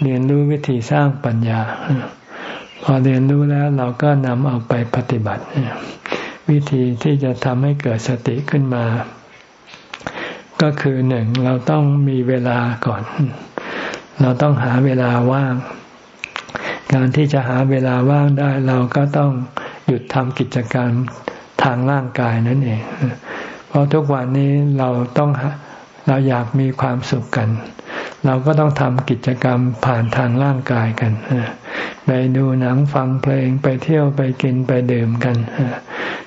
เรียนรู้วิธีสร้างปัญญา พอเรียนรู้แล้วเราก็นำเอาไปปฏิบัติ วิธีที่จะทำให้เกิดสติขึ้นมา ก็คือหนึ่งเราต้องมีเวลาก่อน เราต้องหาเวลาว่าง การที่จะหาเวลาว่างได้ เราก็ต้องหยุดทำกิจกรรมทางร่างกายนั่นเอง เพราะทุกวันนี้เราต้องเราอยากมีความสุขกัน เราก็ต้องทำกิจกรรมผ่านทางร่างกายกันไปดูหนังฟังเพลงไปเที่ยวไปกินไปดื่มกัน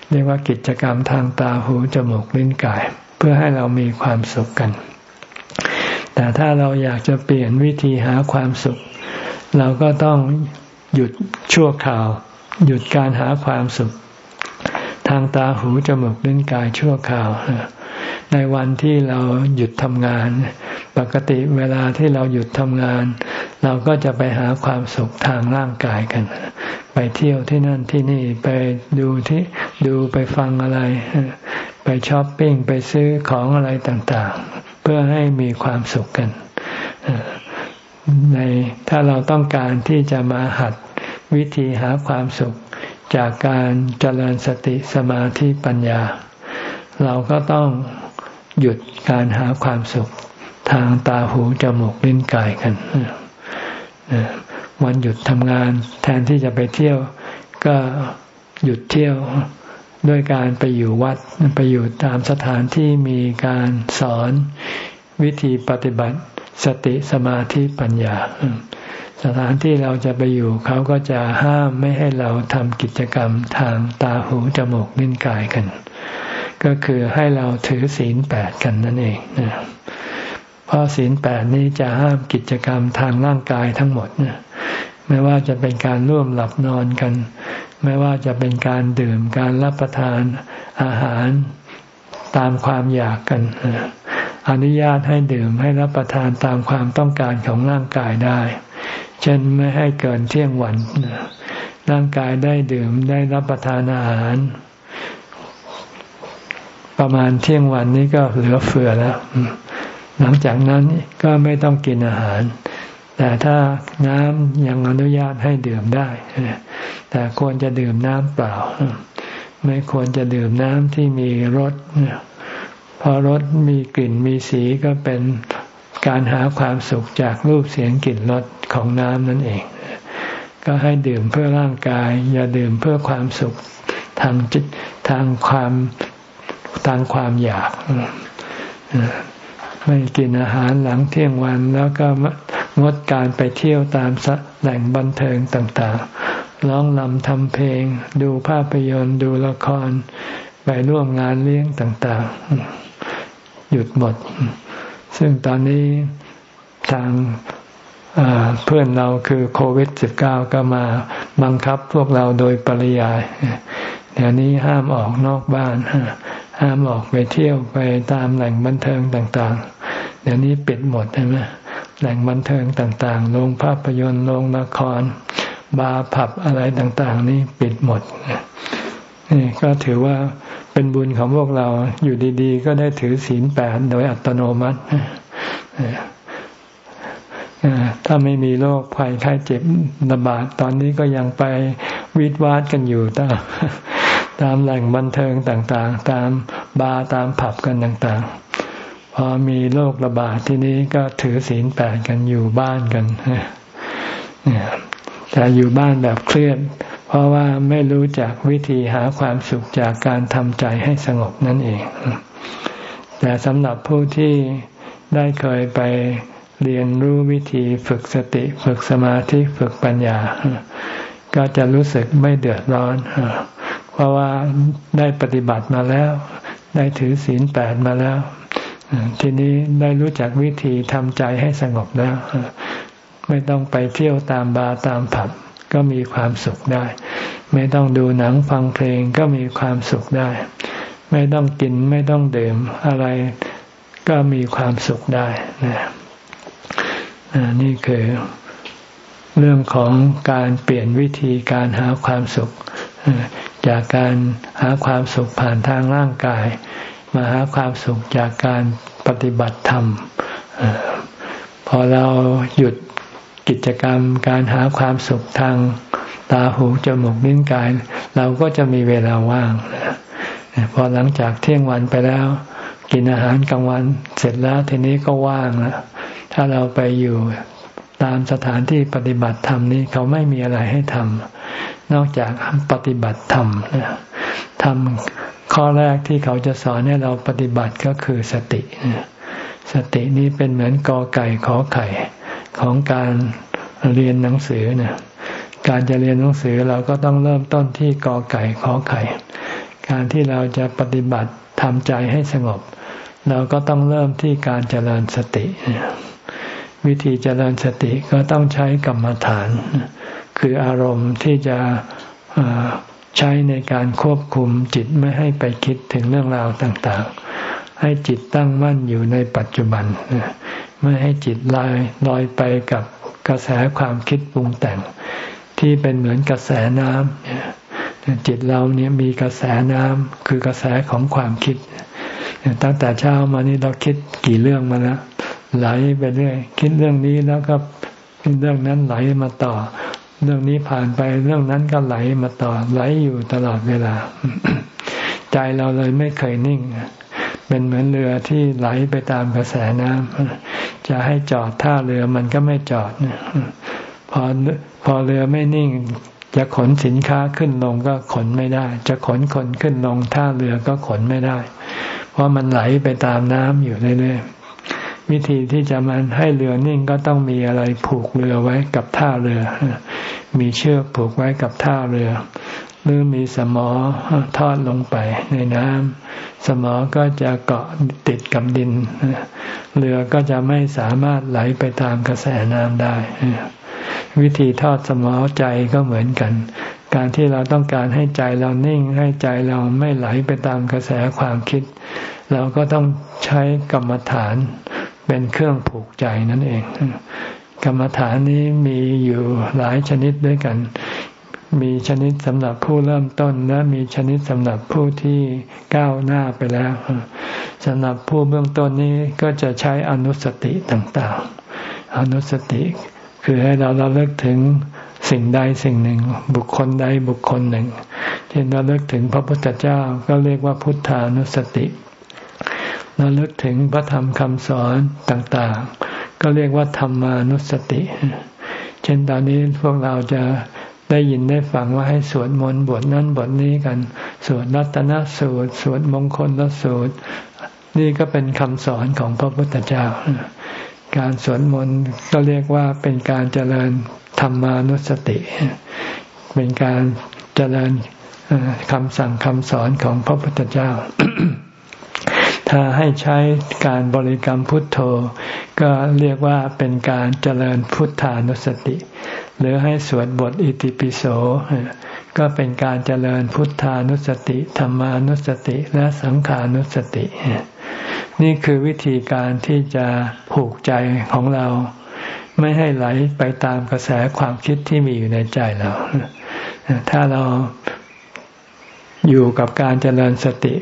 เรียกว่ากิจกรรมทางตาหูจมูกลิ้นกาย เพื่อให้เรามีความสุขกัน แต่ถ้าเราอยากจะเปลี่ยนวิธีหาความสุข เราก็ต้องหยุดชั่วคราว หยุดการหาความสุข ทางตาหูจมูกลิ้นกายชั่วคราว ในวันที่เราหยุดทำงาน ปกติเวลาที่เราหยุดทำงาน เราก็จะไปหาความสุขทางร่างกายกัน ไปเที่ยวที่นั่นที่นี่ไปดูที่ดูไปฟังอะไร ไปช้อปปิ้งไปซื้อของอะไรต่างๆ เพื่อให้มีความสุขกันในถ้าเราต้องการที่จะมาหัดวิธีหาความสุขจากการเจริญสติสมาธิปัญญา เราก็ต้องหยุดการหาความสุขทางตาหูจมูกลิ้นกายกันวันหยุดทำงานแทนที่จะไปเที่ยว ก็หยุดเที่ยว ด้วยการไปอยู่วัดไปอยู่ตามสถานที่มีการสอนวิธีปฏิบัติสติสมาธิปัญญา สถานที่เราจะไปอยู่เขาก็จะห้ามไม่ให้เราทำกิจกรรมทางตาหูจมูกลิ้นกายกัน ก็คือให้เราถือศีลแปดกันนั่นเองนะเพราะศีลแปดนี้จะห้ามกิจกรรมทางร่างกายทั้งหมดนะ ไม่ว่าจะเป็นการร่วมหลับนอนกัน ไม่ว่าจะเป็นการดื่มการรับประทานอาหารตามความอยากกันอนุญาตให้ดื่มให้รับประทานตามความต้องการของร่างกายได้ เช่นไม่ให้เกินเที่ยงวันร่างกายได้ดื่มได้รับประทานอาหาร ประมาณเที่ยงวันนี้ก็เหลือเฟือแล้ว หลังจากนั้นก็ไม่ต้องกินอาหาร แต่ถ้าน้ำยังอนุญาตให้ดื่มได้ แต่ควรจะดื่มน้ำเปล่า ไม่ควรจะดื่มน้ำที่มีรสเพอรสมีกลิ่นมีสีก็เป็นการหาความสุขจากรูปเสียงกลิ่นรสของน้ำนั่นเอง ก็ให้ดื่มเพื่อร่างกาย อย่าดื่มเพื่อความสุขทางจิตทางความทางความอยาก ไม่กินอาหารหลังเที่ยงวันแล้วก็ งดการไปเที่ยวตามแหล่งบันเทิงต่างๆ ร้องลำทำเพลง ดูภาพยนตร์ดูละคร ไปร่วมงานเลี้ยงต่างๆ หยุดหมด ซึ่งตอนนี้ทางเพื่อนเราคือโควิด -19 ก็มาบังคับพวกเราโดยปริยายเดี๋ยวนี้ห้ามออกนอกบ้าน ห้ามออกไปเที่ยวไปตามแหล่งบันเทิงต่าง ๆ เดี๋ยวนี้ปิดหมดใช่ไหม แหล่งบันเทิงต่างๆ โรงภาพยนตร์ โรงละคร บาร์ผับอะไรต่างๆ นี่ปิดหมด นี่ก็ถือว่าเป็นบุญของพวกเรา อยู่ดีๆ ก็ได้ถือศีลแปดโดยอัตโนมัติถ้าไม่มีโรคภัยไข้เจ็บระบาดตอนนี้ก็ยังไปวิดวาดกันอยู่ตามตามแหล่งบันเทิงต่างๆ ตามบาร์ตามผับกันต่างๆ พอมีโรคระบาดที่นี้ก็ถือศีลแปดกันอยู่บ้านกันแต่อยู่บ้านแบบเครียด เพราะว่าไม่รู้จักวิธีหาความสุขจากการทำใจให้สงบนั่นเอง แต่สำหรับผู้ที่ได้เคยไปเรียนรู้วิธีฝึกสติ ฝึกสมาธิฝึกปัญญา ก็จะรู้สึกไม่เดือดร้อน เพราะว่าได้ปฏิบัติมาแล้ว ได้ถือศีลแปดมาแล้ว ทีนี้ได้รู้จักวิธีทำใจให้สงบแล้ว ไม่ต้องไปเที่ยวตามบาร์ตามผับก็มีความสุขได้ ไม่ต้องดูหนังฟังเพลงก็มีความสุขได้ ไม่ต้องกินไม่ต้องดื่มอะไรก็มีความสุขได้นะนี่คือ เรื่องของการเปลี่ยนวิธีการหาความสุข จากการหาความสุขผ่านทางร่างกาย มาหาความสุขจากการปฏิบัติธรรมพอเราหยุดกิจกรรมการหาความสุขทางตาหูจมูกลิ้นกาย เราก็จะมีเวลาว่างพอหลังจากเที่ยงวันไปแล้ว กินอาหารกลางวันเสร็จแล้วทีนี้ก็ว่างแล้วถ้าเราไปอยู่ตามสถานที่ปฏิบัติธรรมนี้เขาไม่มีอะไรให้ทำนอกจากปฏิบัติธรรมทำ ข้อแรกที่เขาจะสอนให้เราปฏิบัติก็คือสติ สตินี้เป็นเหมือนกอไก่ขอไข่ของการเรียนหนังสือเนี่ยการจะเรียนหนังสือเราก็ต้องเริ่มต้นที่กอไก่ขอไข่ การที่เราจะปฏิบัติทำใจให้สงบ เราก็ต้องเริ่มที่การเจริญสติ วิธีเจริญสติก็ต้องใช้กรรมฐาน คืออารมณ์ที่จะ ใช้ในการควบคุมจิตไม่ให้ไปคิดถึงเรื่องราวต่างๆ ให้จิตตั้งมั่นอยู่ในปัจจุบัน ไม่ให้จิตลอยลอยไปกับกระแสความคิดปรุงแต่ง ที่เป็นเหมือนกระแสน้ำจิตเราเนี่ยมีกระแสน้ำคือกระแสของความคิด ตั้งแต่เช้ามานี่เราคิดกี่เรื่องมาแล้วไหลไปเรื่อยคิดเรื่องนี้แล้วก็เรื่องนั้นไหลมาต่อ เรื่องนี้ผ่านไปเรื่องนั้นก็ไหลมาต่อไหลอยู่ตลอดเวลา ใจเราเลยไม่เคยนิ่ง เป็นเหมือนเรือที่ไหลไปตามกระแสน้ำจะให้จอดท่าเรือมันก็ไม่จอดพอพอเรือไม่นิ่ง จะขนสินค้าขึ้นลงก็ขนไม่ได้ จะขนคนขึ้นลงท่าเรือก็ขนไม่ได้ เพราะมันไหลไปตามน้ำอยู่เรื่อยๆ วิธีที่จะมันให้เรือนิ่งก็ต้องมีอะไรผูกเรือไว้กับท่าเรือ มีเชือกผูกไว้กับท่าเรือ หรือมีสมอทอดลงไปในน้ำสมอก็จะเกาะติดกับดิน เรือก็จะไม่สามารถไหลไปตามกระแสน้ำได้ วิธีทอดสมอใจก็เหมือนกัน การที่เราต้องการให้ใจเรานิ่ง ให้ใจเราไม่ไหลไปตามกระแสความคิด เราก็ต้องใช้กรรมฐาน เป็นเครื่องผูกใจนั่นเอง กรรมฐานนี้มีอยู่หลายชนิดด้วยกัน มีชนิดสำหรับผู้เริ่มต้นและมีชนิดสำหรับผู้ที่ก้าวหน้าไปแล้วสำหรับผู้เบื้องต้นนี้ก็จะใช้อนุสติต่างๆ อนุสติ คือให้เราเราเลิกถึงสิ่งใดสิ่งหนึ่ง บุคคลใดบุคคลหนึ่งเช่นเราเลิกถึงพระพุทธเจ้าก็เรียกว่าพุทธานุสติ ราลิกถึงพระธรรมคำสอนต่างๆ ก็เรียกว่าธรรมานุสติ เช่นตอนนี้พวกเราจะได้ยินได้ฟังว่าให้สวดมนต์บทนั้นบทนี้กัน สวดรัตนสูตร สวดมงคลลสูตร นี่ก็เป็นคำสอนของพระพุทธเจ้า การสวดมนต์ก็เรียกว่าเป็นการเจริญธรรมานุสติ เป็นการเจริญคำสั่งคำสอนของพระพุทธเจ้า ถ้าให้ใช้การบริกรรมพุทโธ ก็เรียกว่าเป็นการเจริญพุทธานุสติ หรือให้สวดบทอิติปิโสก็เป็นการเจริญพุทธานุสติ ธรรมานุสติ และสังขานุสติ นี่คือวิธีการที่จะผูกใจของเรา ไม่ให้ไหลไปตามกระแสความคิดที่มีอยู่ในใจเรา ถ้าเราอยู่กับการเจริญสติ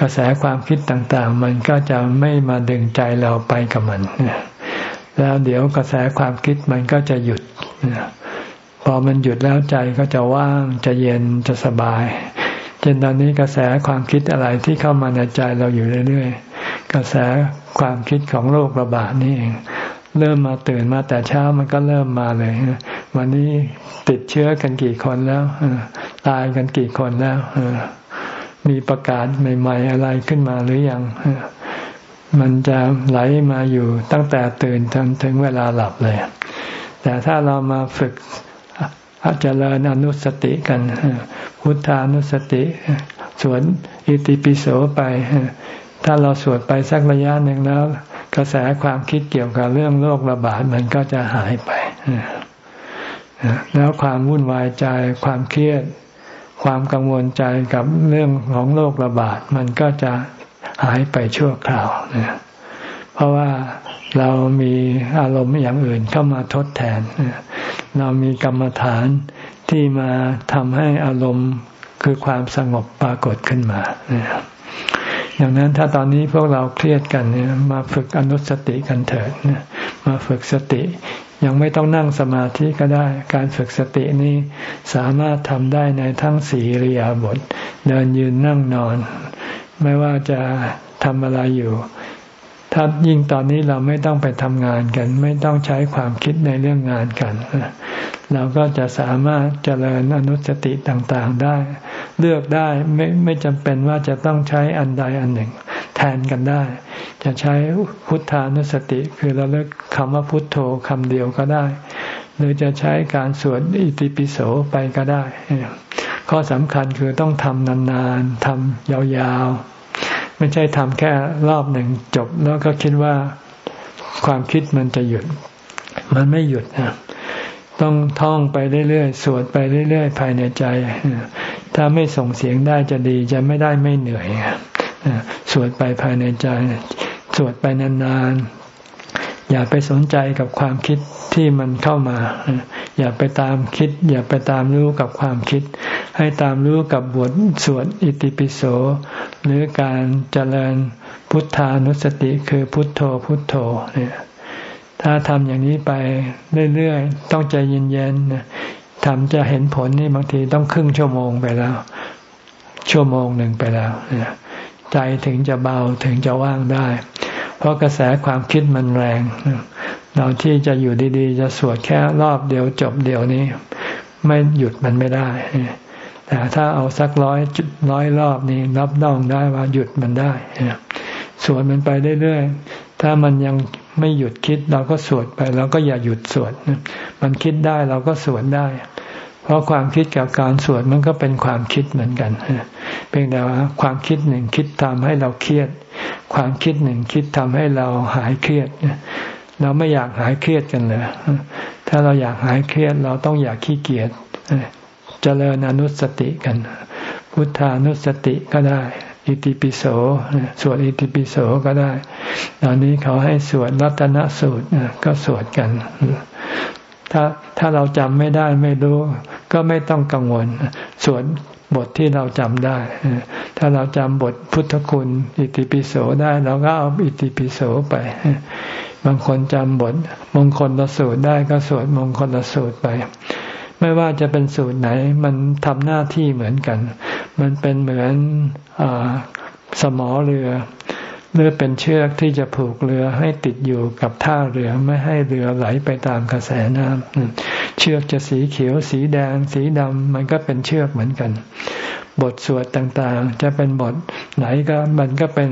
กระแสความคิดต่างๆ มันก็จะไม่มาดึงใจเราไปกับมัน แล้วเดี๋ยวกระแสความคิดมันก็จะหยุด พอมันหยุดแล้วใจก็จะว่างจะเย็นจะสบาย เช่นตอนนี้กระแสความคิดอะไรที่เข้ามาในใจเราอยู่เรื่อยๆ กระแสความคิดของโรคระบาดนี่เองเริ่มมาตื่นมาแต่เช้ามันก็เริ่มมาเลยวันนี้ติดเชื้อกันกี่คนแล้วตายกันกี่คนแล้ว มีประกาศใหม่ ๆ อะไรขึ้นมาหรือยัง มันจะไหลมาอยู่ตั้งแต่ตื่นจนถึงเวลาหลับเลย แต่ถ้าเรามาฝึกอาจริญอนุสติกัน พุทธานุสติ สวนอิติปิโสไป ถ้าเราสวดไปสักระยะหนึ่งแล้ว กระแสความคิดเกี่ยวกับเรื่องโรคระบาดมันก็จะหายไป แล้วความวุ่นวายใจความเครียด ความกังวลใจกับเรื่องของโรคระบาดมันก็จะหายไปชั่วคราวนะเพราะว่าเรามีอารมณ์อย่างอื่นเข้ามาทดแทน เรามีกรรมฐานที่มาทำให้อารมณ์คือความสงบปรากฏขึ้นมาอย่างนั้นถ้าตอนนี้พวกเราเครียดกันเนี่ยมาฝึกอนุสติกันเถิดมาฝึกสติ ยังไม่ต้องนั่งสมาธิก็ได้ การฝึกสตินี้สามารถทำได้ในทั้งสี่ริยาบท เดินยืนนั่งนอน ไม่ว่าจะทำอะไรอยู่ ถ้ายิ่งตอนนี้เราไม่ต้องไปทำงานกัน ไม่ต้องใช้ความคิดในเรื่องงานกัน เราก็จะสามารถเจริญอนุสติต่างๆได้ เลือกได้ไม่ไม่จำเป็นว่าจะต้องใช้อันใดอันหนึ่ง แทนกันได้ จะใช้พุทธานุสติ คือเราเลือกคำว่าพุทโธคำเดียวก็ได้ หรือจะใช้การสวดอิติปิโสไปก็ได้ ข้อสำคัญคือต้องทำนานๆทำยาวๆ ไม่ใช่ทำแค่รอบหนึ่งจบ แล้วก็คิดว่าความคิดมันจะหยุด มันไม่หยุดนะต้องท่องไปเรื่อยๆ สวดไปเรื่อยๆ ภายในใจ ถ้าไม่ส่งเสียงได้จะดี จะไม่ได้ไม่เหนื่อย สวดไปภายในใจ สวดไปนานๆ อย่าไปสนใจกับความคิดที่มันเข้ามา อย่าไปตามคิด อย่าไปตามรู้กับความคิด ให้ตามรู้กับบทสวดอิติปิโส หรือการเจริญพุทธานุสติคือพุทโธพุทโธเนี่ยถ้าทำอย่างนี้ไปเรื่อยๆ ต้องใจเย็นๆทำจะเห็นผลนี่บางทีต้องครึ่งชั่วโมงไปแล้ว ชั่วโมงหนึ่งไปแล้ว ใจถึงจะเบาถึงจะว่างได้ เพราะกระแสความคิดมันแรง เราที่จะอยู่ดีๆ จะสวดแค่รอบเดียวจบเดียวนี้ ไม่หยุดมันไม่ได้ แต่ถ้าเอาสักร้อยจุดร้อยรอบนี้รับรองได้ว่าหยุดมันได้สวดมันไปเรื่อยๆ ถ้ามันยังไม่หยุดคิดเราก็สวดไปเราก็อย่าหยุดสวด มันคิดได้เราก็สวดได้ เพราะความคิดกับการสวดมันก็เป็นความคิดเหมือนกัน เพียงแต่ว่าความคิดหนึ่งคิดทำให้เราเครียด ความคิดหนึ่งคิดทำให้เราหายเครียดเราไม่อยากหายเครียดกันเลยถ้าเราอยากหายเครียดเราต้องอยากขี้เกียจเจริญอนุสติกัน พุทธานุสติก็ได้ อิติปิโสสวดอิติปิโสก็ได้ ตอนนี้เขาให้สวดรัตนสูตรก็สวดกัน ถ้าถ้าเราจำไม่ได้ไม่รู้ ก็ไม่ต้องกังวล สวด บทที่เราจำได้ ถ้าเราจำบทพุทธคุณ อิติปิโสได้เราก็เอาอิติปิโสไป บางคนจำบทมงคลละสูตรได้ก็สวดมงคลละสูตรไป ไม่ว่าจะเป็นสูตรไหนมันทำหน้าที่เหมือนกัน มันเป็นเหมือนอสมอเรือ หรือเป็นเชือกที่จะผูกเรือให้ติดอยู่กับท่าเรือไม่ให้เรือไหลไปตามกระแสน้ำเชือกจะสีเขียว สีแดง สีดำมันก็เป็นเชือกเหมือนกัน บทสวดต่างๆ จะเป็นบทไหนก็มันก็เป็น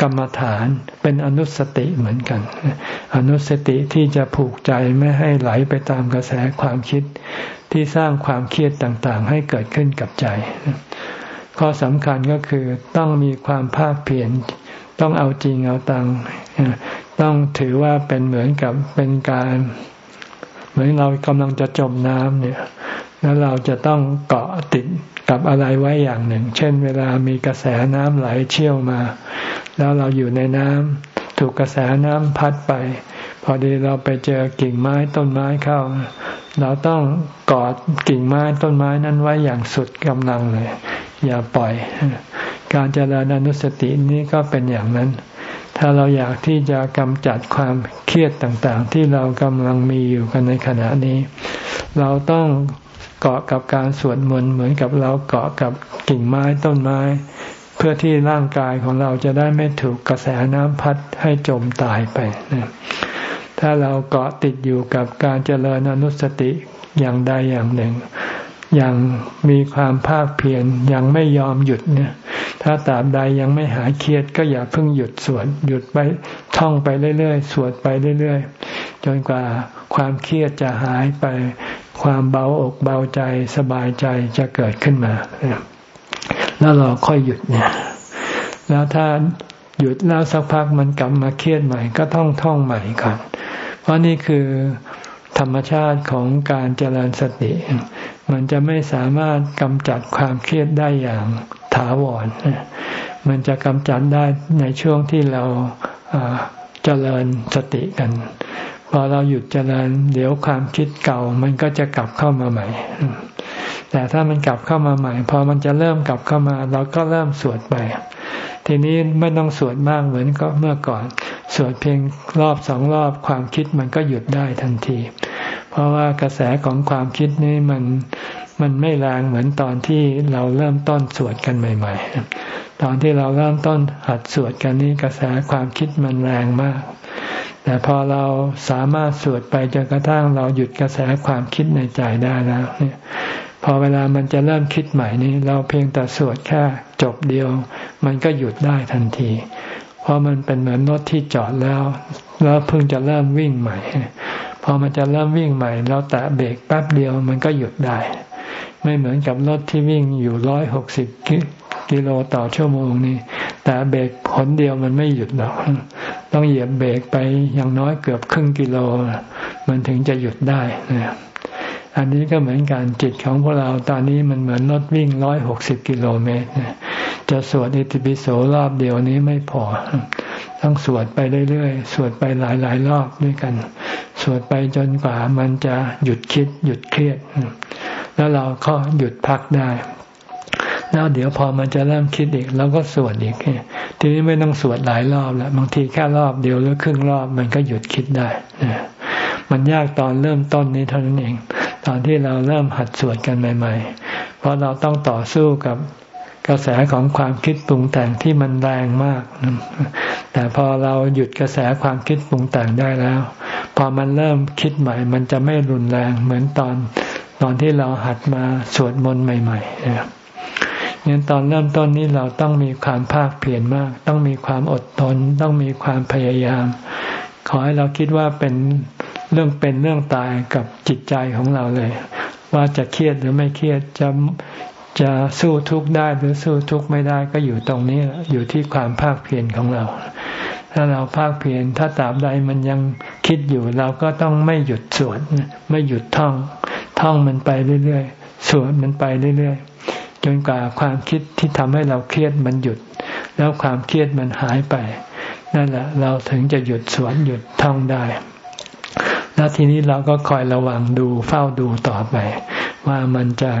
กรรมฐานเป็นอนุสติเหมือนกัน อนุสติที่จะผูกใจไม่ให้ไหลไปตามกระแสความคิดที่สร้างความเครียดต่างๆ ให้เกิดขึ้นกับใจ ข้อสำคัญก็คือต้องมีความภาคเพียร ต้องเอาจริงเอาตังต้องถือว่าเป็นเหมือนกับเป็นการ เหมือนเรากำลังจะจมน้ำเนี่ย แล้วเราจะต้องเกาะติดกับอะไรไว้อย่างหนึ่ง เช่น เวลามีกระแสน้ำไหลเชี่ยวมา แล้วเราอยู่ในน้ำถูกกระแสน้ำพัดไป พอดีเราไปเจอกิ่งไม้ต้นไม้เข้า เราต้องกอดกิ่งไม้ต้นไม้นั้นไว้อย่างสุดกำลังเลย อย่าปล่อย การเจริญอนุสตินี้ก็เป็นอย่างนั้น ถ้าเราอยากที่จะกำจัดความเครียดต่างๆ ที่เรากำลังมีอยู่กันในขณะนี้ เราต้องเกาะกับการสวดมนต์เหมือนกับเราเกาะกับกิ่งไม้ต้นไม้ เพื่อที่ร่างกายของเราจะได้ไม่ถูกกระแสน้ำพัดให้จมตายไปนะถ้าเราเกาะติดอยู่กับการเจริญอนุสติอย่างใดอย่างหนึ่ง อยังมีความภาคเพียรยังไม่ยอมหยุดเนี่ย ถ้าตราบใดยังไม่หายเครียดก็อย่าเพิ่งหยุดสวดหยุดไปท่องไปเรื่อยๆ สวดไปเรื่อยๆ จนกว่าความเครียดจะหายไป ความเบาอกเบาใจสบายใจจะเกิดขึ้นมา แล้วเราค่อยหยุดเนี่ยแล้วถ้าหยุดแล้วสักพักมันกลับมาเครียดใหม่ก็ต้องท่องใหม่ก่อนเพราะนี่คือธรรมชาติของการเจริญสติ มันจะไม่สามารถกำจัดความเครียดได้อย่างถาวร มันจะกำจัดได้ในช่วงที่เราเจริญสติกัน พอเราหยุดเจริญ เดี๋ยวความคิดเก่า มันก็จะกลับเข้ามาใหม่ แต่ถ้ามันกลับเข้ามาใหม่ พอมันจะเริ่มกลับเข้ามา เราก็เริ่มสวดไป ทีนี้ไม่ต้องสวดมากเหมือนก็เมื่อก่อน สวดเพียงรอบสองรอบความคิดมันก็หยุดได้ทันที เพราะว่ากระแสของความคิดนี้มันมันไม่แรงเหมือนตอนที่เราเริ่มต้นสวดกันใหม่ ๆ ตอนที่เราเริ่มต้นหัดสวดกันนี้กระแสความคิดมันแรงมาก แต่พอเราสามารถสวดไปจนกระทั่งเราหยุดกระแสความคิดในใจได้แล้วเนี่ยพอเวลามันจะเริ่มคิดใหม่นี้ เราเพียงแต่สวดแค่จบเดียว มันก็หยุดได้ทันที เพราะมันเป็นเหมือนรถที่จอดแล้ว แล้วเพิ่งจะเริ่มวิ่งใหม่ พอมันจะเริ่มวิ่งใหม่ เราแตะเบรกแป๊บเดียวมันก็หยุดได้ ไม่เหมือนกับรถที่วิ่งอยู่ร้อยหกสิบกิโลต่อชั่วโมงนี่แต่เบรกผลเดียวมันไม่หยุดหรอกต้องเหยียบเบรกไปอย่างน้อยเกือบครึ่งกิโล มันถึงจะหยุดได้นะอันนี้ก็เหมือนกันจิตของพวกเราตอนนี้มันเหมือนรถวิ่งร้อยหกสิบกิโลเมตรจะสวดอิติปิโสรอบเดียวนี้ไม่พอ ต้องสวดไปเรื่อยๆ สวดไปหลายๆรอบด้วยกัน สวดไปจนกว่ามันจะหยุดคิด หยุดเครียด แล้วเราก็หยุดพักได้แล้วเดี๋ยวพอมันจะเริ่มคิดอีกเราก็สวดอีก ทีนี้ไม่ต้องสวดหลายรอบแล้วบางทีแค่รอบเดียวหรือครึ่งรอบมันก็หยุดคิดได้มันยากตอนเริ่มต้นนี้เท่านั้นเอง ตอนที่เราเริ่มหัดสวดกันใหม่ ๆ เพราะเราต้องต่อสู้กับ กระแสของความคิดปรุงแต่งที่มันแรงมาก แต่พอเราหยุดกระแสความคิดปรุงแต่งได้แล้ว พอมันเริ่มคิดใหม่ มันจะไม่รุนแรงเหมือนตอนตอนที่เราหัดมาสวดมนต์ใหม่ๆนะครับงั้นตอนเริ่มต้นนี้เราต้องมีความภาคเพียรมาก ต้องมีความอดทน ต้องมีความพยายาม ขอให้เราคิดว่าเป็นเรื่องเป็นเรื่องตายกับจิตใจของเราเลย ว่าจะเครียดหรือไม่เครียดจะ จะสู้ทุกข์ได้หรือสู้ทุกข์ไม่ได้ก็อยู่ตรงนี้อยู่ที่ความภาคเพียรของเรา ถ้าเราภาคเพียรถ้าตราบใดมันยังคิดอยู่ เราก็ต้องไม่หยุดสวดไม่หยุดท่อง ท่องมันไปเรื่อยๆสวดมันไปเรื่อยๆจนกว่าความคิดที่ทำให้เราเครียดมันหยุด แล้วความเครียดมันหายไปนั่นแหละเราถึงจะหยุดสวดหยุดท่องได้ แล้วทีนี้เราก็คอยระวังดูเฝ้าดูต่อไป ว่ามันจะ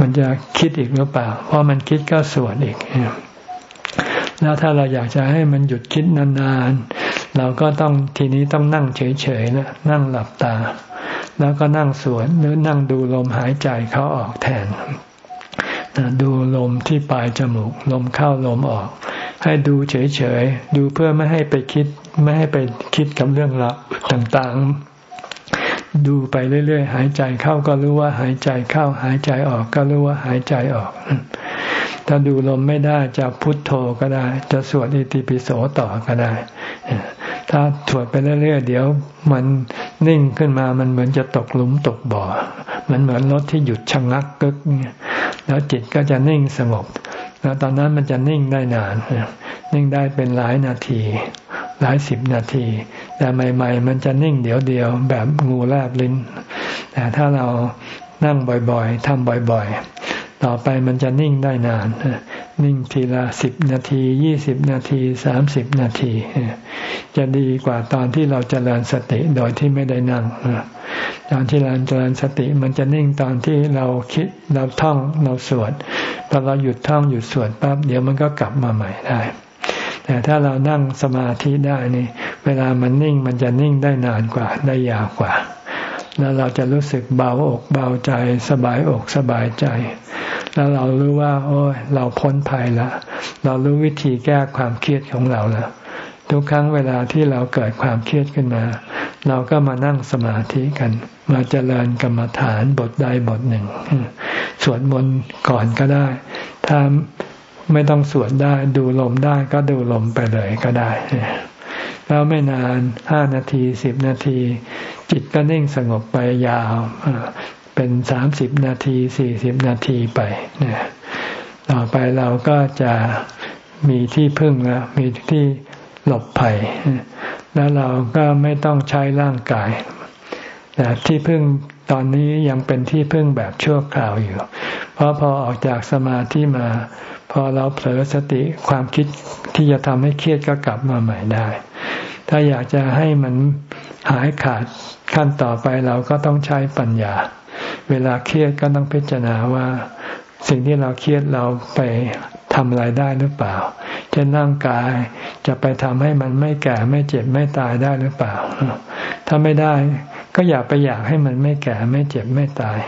มันจะคิดอีกหรือเปล่า เพราะมันคิดก็สวดอีก แล้วถ้าเราอยากจะให้มันหยุดคิดนานๆ เราก็ต้องทีนี้ต้องนั่งเฉยๆนะนั่งหลับตา แล้วก็นั่งสวดหรือนั่งดูลมหายใจเขาออกแทนดูลมที่ปลายจมูก ลมเข้าลมออก ให้ดูเฉยๆ ดูเพื่อไม่ให้ไปคิด ไม่ให้ไปคิดกับเรื่องราวต่าง ดูไปเรื่อยๆ หายใจเข้าก็รู้ว่าหายใจเข้า หายใจออกก็รู้ว่าหายใจออก ถ้าดูลมไม่ได้จะพุทโธก็ได้ จะสวดอิติปิโสต่อก็ได้ ถ้าสวดไปเรื่อยๆ เดี๋ยวมันนิ่งขึ้นมามันเหมือนจะตกหลุมตกบ่อ มันเหมือนรถที่หยุดชะงักกึก แล้วจิตก็จะนิ่งสงบ แล้วตอนนั้นมันจะนิ่งได้นาน นิ่งได้เป็นหลายนาที หลายสิบนาที แต่ใหม่ ๆ มันจะนิ่งเดี๋ยวเดียวแบบงูแลบลิ้น แต่ถ้าเรานั่งบ่อยๆทำบ่อยๆ ต่อไปมันจะนิ่งได้นาน นิ่งทีละสิบนาทียี่สิบนาทีสามสิบนาที จะดีกว่าตอนที่เราจเจริญสติโดยที่ไม่ได้นั่งตอนที่เราเจริญสติมันจะนิ่งตอนที่เราคิดเราท่องเราสวดพอเราหยุดท่องหยุดสวดปั๊บเดี๋ยวมันก็กลับมาใหม่ได้ แต่ถ้าเรานั่งสมาธิได้นี่ เวลามันนิ่งมันจะนิ่งได้นานกว่าได้ยาวกว่า แล้วเราจะรู้สึกเบาอกเบาใจ สบายอกสบายใจ แล้วเรารู้ว่า โอ้ยเราพ้นภัยละเรารู้วิธีแก้ความเครียดของเราแล้วทุกครั้งเวลาที่เราเกิดความเครียดขึ้นมา เราก็มานั่งสมาธิกัน มาเจริญกรรมฐานบทใดบทหนึ่ง สวดมนต์ก่อนก็ได้ ถ้า ไม่ต้องสวดได้ดูลมได้ก็ดูลมไปเลยก็ได้ แล้วไม่นานห้านาทีสิบนาที จิตก็นิ่งสงบไปยาวเป็นสามสิบนาทีสี่สิบนาทีไปต่อไปเราก็จะมีที่พึ่งแล้วมีที่หลบภัย แล้วเราก็ไม่ต้องใช้ร่างกายแต่ที่พึ่งตอนนี้ยังเป็นที่พึ่งแบบชั่วคราวอยู่ เพราะพอออกจากสมาธิมา พอเราเผลอสติความคิดที่จะทำให้เครียดก็กลับมาใหม่ได้ ถ้าอยากจะให้มันหายขาดขั้นต่อไปเราก็ต้องใช้ปัญญา เวลาเครียดก็ต้องพิจารณาว่า สิ่งที่เราเครียดเราไปทำอะไรได้หรือเปล่า เช่นร่างกายจะไปทำให้มันไม่แก่ไม่เจ็บไม่ตายได้หรือเปล่า ถ้าไม่ได้ก็อย่าไปอยากให้มันไม่แก่ไม่เจ็บไม่ตาย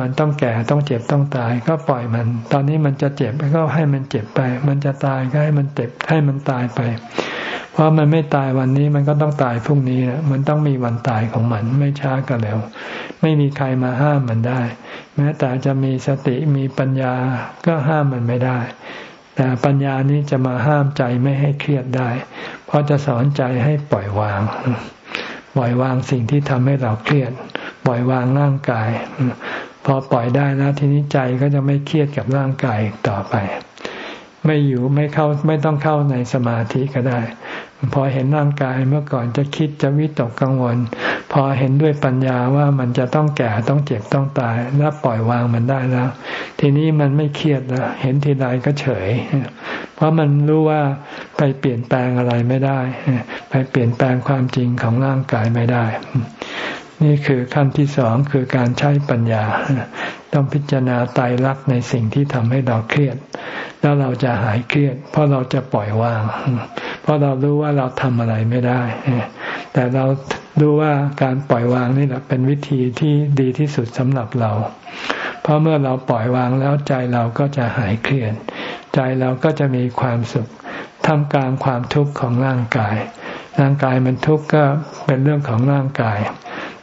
มันต้องแก่ต้องเจ็บต้องตาย ก็ปล่อยมัน ตอนนี้มันจะเจ็บก็ให้มันเจ็บไป มันจะตายก็ให้มันเจ็บให้มันตายไป เพราะมันไม่ตายวันนี้มันก็ต้องตายพรุ่งนี้มันต้องมีวันตายของมันไม่ช้าก็เร็ว ไม่มีใครมาห้ามมันได้ แม้แต่จะมีสติมีปัญญาก็ห้ามมันไม่ได้ แต่ปัญญานี้จะมาห้ามใจไม่ให้เครียดได้ เพราะจะสอนใจให้ปล่อยวางปล่อยวางสิ่งที่ทำให้เราเครียด ปล่อยวางร่างกาย พอปล่อยได้แล้วทีนี้ใจก็จะไม่เครียดกับร่างกายต่อไป ไม่อยู่ไม่เข้าไม่ต้องเข้าในสมาธิก็ได้ พอเห็นร่างกายเมื่อก่อนจะคิดจะวิตกกังวล พอเห็นด้วยปัญญาว่ามันจะต้องแก่ต้องเจ็บต้องตาย แล้วปล่อยวางมันได้แล้ว ทีนี้มันไม่เครียดแล้วเห็นทีใดก็เฉย เพราะมันรู้ว่าไปเปลี่ยนแปลงอะไรไม่ได้ ไปเปลี่ยนแปลงความจริงของร่างกายไม่ได้ นี่คือขั้นที่สองคือการใช้ปัญญา ต้องพิจารณาตายรักในสิ่งที่ทำให้เราเครียด แล้วเราจะหายเครียด เพราะเราจะปล่อยวาง เพราะเรารู้ว่าเราทำอะไรไม่ได้ แต่เรารู้ว่าการปล่อยวางนี่แหละเป็นวิธีที่ดีที่สุดสำหรับเรา เพราะเมื่อเราปล่อยวางแล้วใจเราก็จะหายเครียด ใจเราก็จะมีความสุขทำกลางความทุกข์ของร่างกาย ร่างกายมันทุกข์ก็เป็นเรื่องของร่างกาย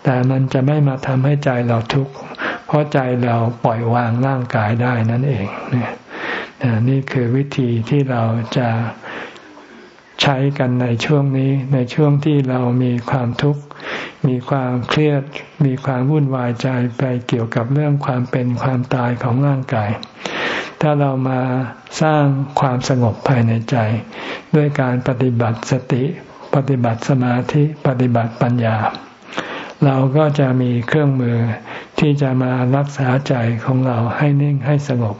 แต่มันจะไม่มาทำให้ใจเราทุกข์เพราะใจเราปล่อยวางร่างกายได้นั่นเองเนี่ยนี่คือวิธีที่เราจะใช้กันในช่วงนี้ ในช่วงที่เรามีความทุกข์ มีความเครียด มีความวุ่นวายใจไปเกี่ยวกับเรื่องความเป็นความตายของร่างกาย ถ้าเรามาสร้างความสงบภายในใจ ด้วยการปฏิบัติสติ ปฏิบัติสมาธิ ปฏิบัติปัญญา เราก็จะมีเครื่องมือที่จะมารักษาใจของเราให้นิ่งให้สงบ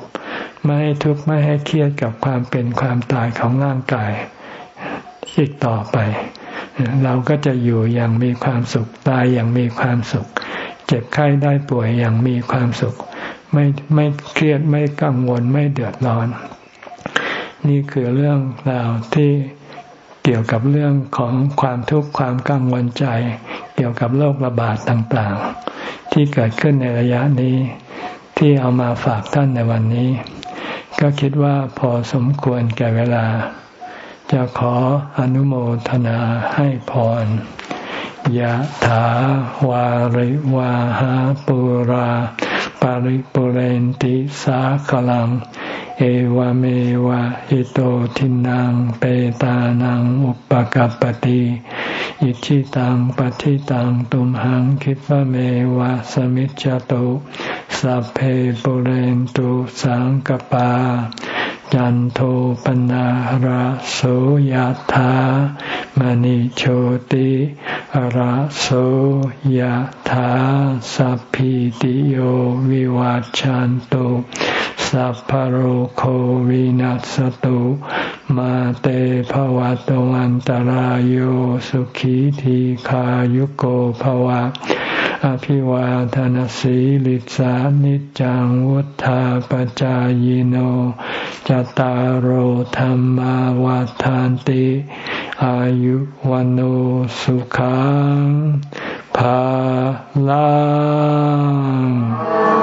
ไม่ให้ทุกข์ไม่ให้เครียดกับความเป็นความตายของร่างกายอีกต่อไป เราก็จะอยู่อย่างมีความสุขตายอย่างมีความสุข เจ็บไข้ได้ป่วยอย่างมีความสุข ไม่ไม่เครียดไม่กังวลไม่เดือดร้อน นี่คือเรื่องราวที่ เกี่ยวกับเรื่องของความทุกข์ความกังวลใจ เกี่ยวกับโรคระบาดต่างๆ ที่เกิดขึ้นในระยะนี้ที่เอามาฝากท่านในวันนี้ ก็คิดว่าพอสมควรแก่เวลา จะขออนุโมทนาให้พรยะถาวาริวาหาปุราปาริปุเรนติสาขลัง เอวเมวะอิโตทินังเปตานังอุปกัปติอิชิตังปฏิตังตุมหังคิปะเมวะสมิจจตุสัพเพปุเรนตุสังกปา จันโทปนะระโสยธามณิโชติระโสยธาสัพพิติโยวิวัจจันตุ สัพพโรโควินัสตุมาเตภวัตวันตารโยสุขีทีขายุโกภวะ อภิวาทานสีลิสานิจังวุธาปจายโนจตารโธรรมวาทานติ อายุวันโอสุขังภาลัง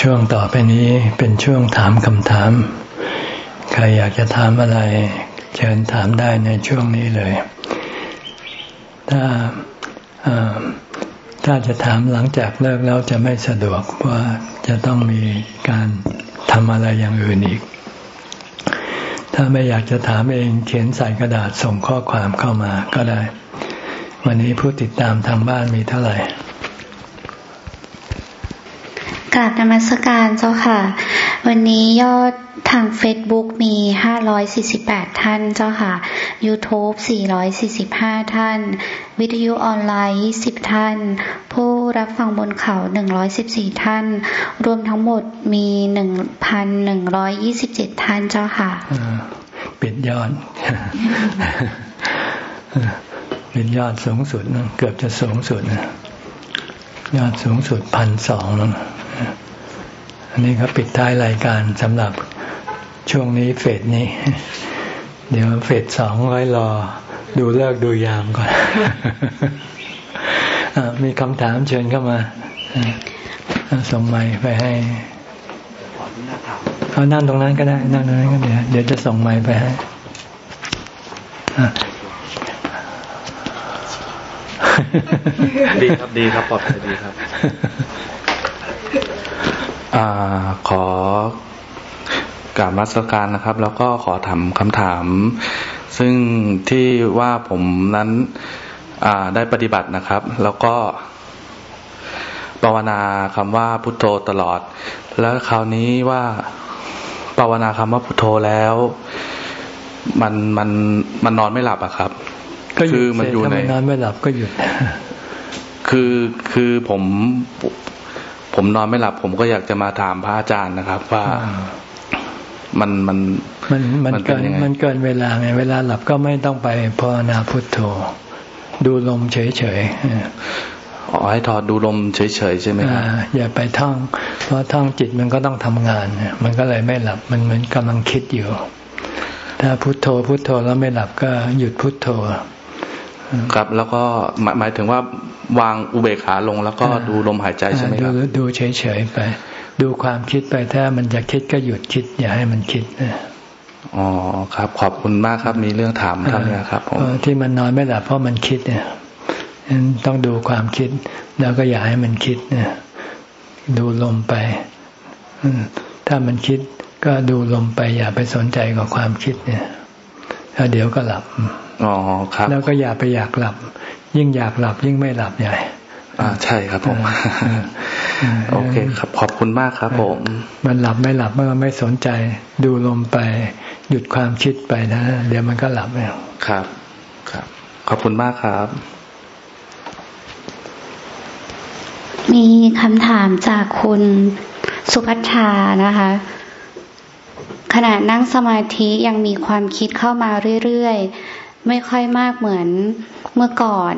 ช่วงต่อไปนี้เป็นช่วงถามคำถาม ใครอยากจะถามอะไร เชิญถามได้ในช่วงนี้เลย ถ้าถ้าจะถามหลังจากเลิกแล้วจะไม่สะดวกเพราะจะต้องมีการทำอะไรอย่างอื่นอีก ถ้าไม่อยากจะถามเองเขียนใส่กระดาษส่งข้อความเข้ามาก็ได้ วันนี้ผู้ติดตามทางบ้านมีเท่าไหร่ กราบนมัสการเจ้าค่ะ วันนี้ยอดทาง Facebook มี 548 ท่านเจ้าค่ะ YouTube 445 ท่าน วิทยุออนไลน์ 20 ท่าน ผู้รับฟังบนเขา 114 ท่าน รวมทั้งหมดมี 1,127 ท่านเจ้าค่ะปิดยอดเป็นยอดสูงสุดนะเกือบจะสูงสุดนะ ยอดสูงสุดพันสองนะอันนี้ก็ปิดท้ายรายการสำหรับช่วงนี้เฟสนี้ เดี๋ยวเฟสสองไว้รอ ดูเลิกดูยามก่อนอมีคำถามเชิญเข้ามาส่งไม้ไปให้เอานั่งตรงนั้นก็ได้ นั่งตรงนั้นก็เดี๋ยวเดี๋ยวจะส่งไม้ไปให้ ดีครับดีครับปลอดภัยดีครับอขอกราบมัสการนะครับ แล้วก็ขอถามคำถาม ซึ่งที่ว่าผมนั้นได้ปฏิบัตินะครับ แล้วก็ภาวนาคำว่าพุทโธตลอด แล้วคราวนี้ว่าภาวนาคำว่าพุทโธแล้ว มันมันมันนอนไม่หลับอะครับ ก็คือมันอยู่ในนอนไม่หลับก็หยุด คือคือผมผมนอนไม่หลับ ผมก็อยากจะมาถามพระอาจารย์นะครับ ว่ามันมันมันมันเกินมันเกินเวลาไงเวลาหลับก็ไม่ต้องไปภาวนาพุทโธ ดูลมเฉยๆอ๋อให้ถอดดูลมเฉยๆใช่ไหมครับอย่าไปท่อง เพราะท่องจิตมันก็ต้องทำงานมันก็เลยไม่หลับมันเหมือนกำลังคิดอยู่ ถ้าพุโทโธพุโทโธแล้วไม่หลับก็หยุดพุโทโธ ครับ แล้วก็หมายหมายถึงว่าวางอุเบกขาลง แล้วก็ดูลมหายใจใช่ไหมครับดูเฉยๆไป ดูความคิดไปถ้ามันจะคิดก็หยุดคิด อย่าให้มันคิดนะอ๋อครับ ขอบคุณมากครับมีเรื่องถามท่านเนี่ยครับผมที่มันนอนไม่หลับเพราะมันคิดเนี่ยต้องดูความคิด แล้วก็อย่าให้มันคิดเนี่ยดูลมไปถ้ามันคิดก็ดูลมไปอย่าไปสนใจกับความคิดเนี่ยแล้วเดี๋ยวก็หลับ อ๋อครับ แล้วก็อย่าไปอยากหลับ ยิ่งอยากหลับยิ่งไม่หลับใหญ่อ่าใช่ครับผมโอเคครับขอบคุณมากครับผม มันหลับไม่หลับเมื่อไม่สนใจ ดูลมไปหยุดความคิดไปนะ เดี๋ยวมันก็หลับแล้วครับ ครับ ขอบคุณมากครับ มีคำถามจากคุณสุพัชชานะคะ ขณะนั่งสมาธิยังมีความคิดเข้ามาเรื่อยๆ ไม่ค่อยมากเหมือนเมื่อก่อน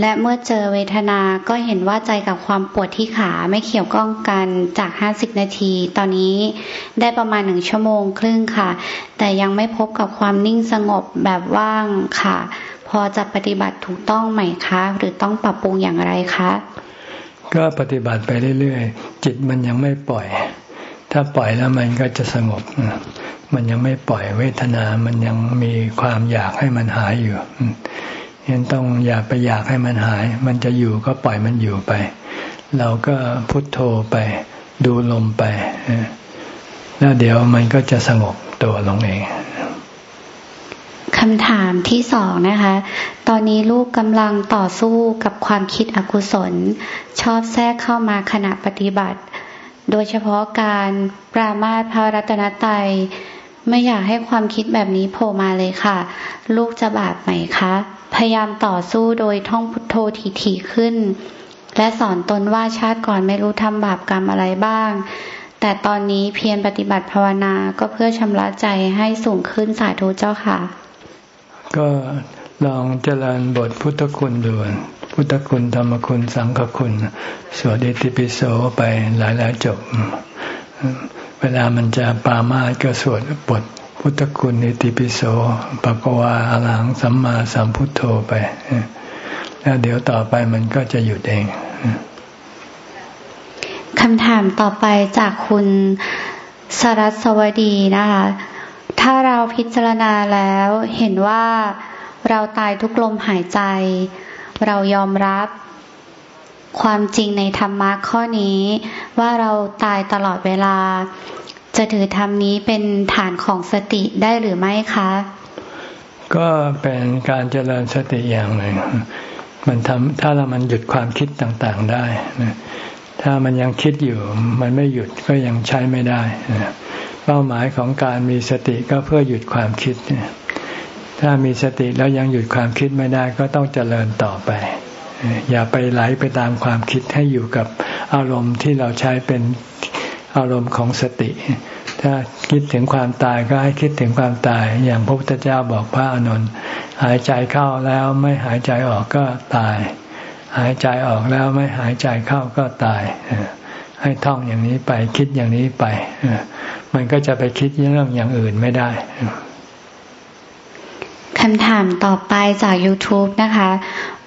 และเมื่อเจอเวทนาก็เห็นว่าใจกับความปวดที่ขาไม่เกี่ยวก้องกันจาก 50 นาที ตอนนี้ได้ประมาณหนึ่งชั่วโมงครึ่งค่ะ แต่ยังไม่พบกับความนิ่งสงบแบบว่างค่ะ พอจะปฏิบัติถูกต้องไหมคะ หรือต้องปรับปรุงอย่างไรคะ ก็ปฏิบัติไปเรื่อยๆ จิตมันยังไม่ปล่อย ถ้าปล่อยแล้วมันก็จะสงบ มันยังไม่ปล่อยเวทนา มันยังมีความอยากให้มันหายอยู่ยังต้องอย่าไปอยากให้มันหาย มันจะอยู่ก็ปล่อยมันอยู่ไป เราก็พุโทโธไป ดูลมไป แล้วเดี๋ยวมันก็จะสงบตัวลงเองคำถามที่สองนะคะ ตอนนี้ลูกกำลังต่อสู้กับความคิดอกุศล ชอบแทรกเข้ามาขณะปฏิบัติ โดยเฉพาะการปรามาพระรัตนตรัยไม่อยากให้ความคิดแบบนี้โผล่มาเลยค่ะ ลูกจะบาปไหมคะ พยายามต่อสู้โดยท่องพุทโธถี่ขึ้น และสอนตนว่าชาติก่อนไม่รู้ทำบาปกรรมอะไรบ้าง แต่ตอนนี้เพียรปฏิบัติภาวนาก็เพื่อชำระใจให้สูงขึ้นสาธุเจ้าค่ะ ก็ลองเจริญบทพุทธคุณดู พุทธคุณธรรมคุณสังฆคุณสวดอิติปิโสไปหลายๆจบ เวลามันจะปามาก็สวดบทพุทธคุณอิติปิโสปะกวาอลังสัมมาสัมพุทโธไป แล้วเดี๋ยวต่อไปมันก็จะหยุดเองคำถามต่อไปจากคุณสรัสวดีนะคะ ถ้าเราพิจารณาแล้วเห็นว่าเราตายทุกลมหายใจ เรายอมรับความจริงในธรรมะข้อนี้ ว่าเราตายตลอดเวลา จะถือธรรมนี้เป็นฐานของสติได้หรือไม่คะ ก็เป็นการเจริญสติอย่างหนึ่งมันทำถ้าเรามันหยุดความคิดต่างๆได้ถ้ามันยังคิดอยู่ มันไม่หยุดก็ยังใช้ไม่ได้เป้าหมายของการมีสติก็เพื่อหยุดความคิด ถ้ามีสติแล้วยังหยุดความคิดไม่ได้ก็ต้องเจริญต่อไป อย่าไปไหลไปตามความคิดให้อยู่กับอารมณ์ที่เราใช้เป็นอารมณ์ของสติ ถ้าคิดถึงความตายก็ให้คิดถึงความตาย อย่างพระพุทธเจ้าบอกพระอนุนหายใจเข้าแล้วไม่หายใจออกก็ตาย หายใจออกแล้วไม่หายใจเข้าก็ตาย ให้ท่องอย่างนี้ไปคิดอย่างนี้ไป มันก็จะไปคิดเรื่องอย่างอื่นไม่ได้ คำถามต่อไปจาก YouTube นะคะ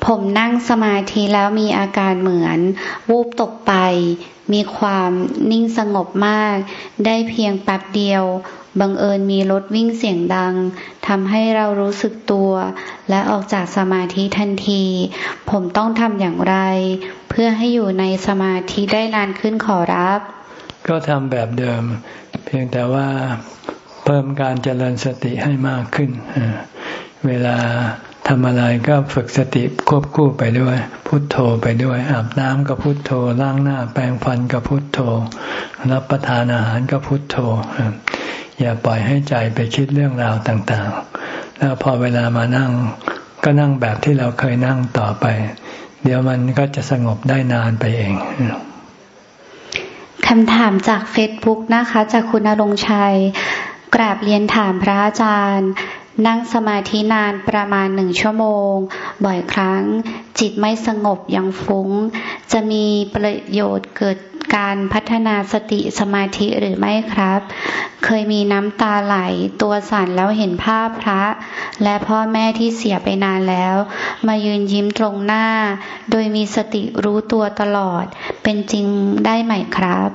ผมนั่งสมาธิแล้วมีอาการเหมือน วูบตกไป มีความนิ่งสงบมาก ได้เพียงแป๊บเดียว บังเอิญมีรถวิ่งเสียงดังทำให้เรารู้สึกตัว และออกจากสมาธิทันที ผมต้องทำอย่างไร เพื่อให้อยู่ในสมาธิได้นานขึ้นขอรับ ก็ทำแบบเดิม เพียงแต่ว่าเพิ่มการเจริญสติให้มากขึ้น เวลาทำอะไรก็ฝึกสติควบคู่ไปด้วย พุทโธไปด้วย อาบน้ำก็พุทโธล้างหน้า แปรงฟันก็พุทโธ รับประทานอาหารก็พุทโธ อย่าปล่อยให้ใจไปคิดเรื่องราวต่างๆ แล้วพอเวลามานั่ง ก็นั่งแบบที่เราเคยนั่งต่อไป เดี๋ยวมันก็จะสงบได้นานไปเองคำถามจากเฟซบุ๊กนะคะ จากคุณนรงชัยกราบเรียนถามพระอาจารย์ นั่งสมาธินานประมาณหนึ่งชั่วโมง บ่อยครั้ง จิตไม่สงบยังฟุง้ง จะมีประโยชน์เกิดการพัฒนาสติสมาธิหรือไม่ครับ เคยมีน้ำตาไหลตัวสั่นแล้วเห็นภาพพระ และพ่อแม่ที่เสียไปนานแล้ว มายืนยิ้มตรงหน้า โดยมีสติรู้ตัวตลอด เป็นจริงได้ไหมครับ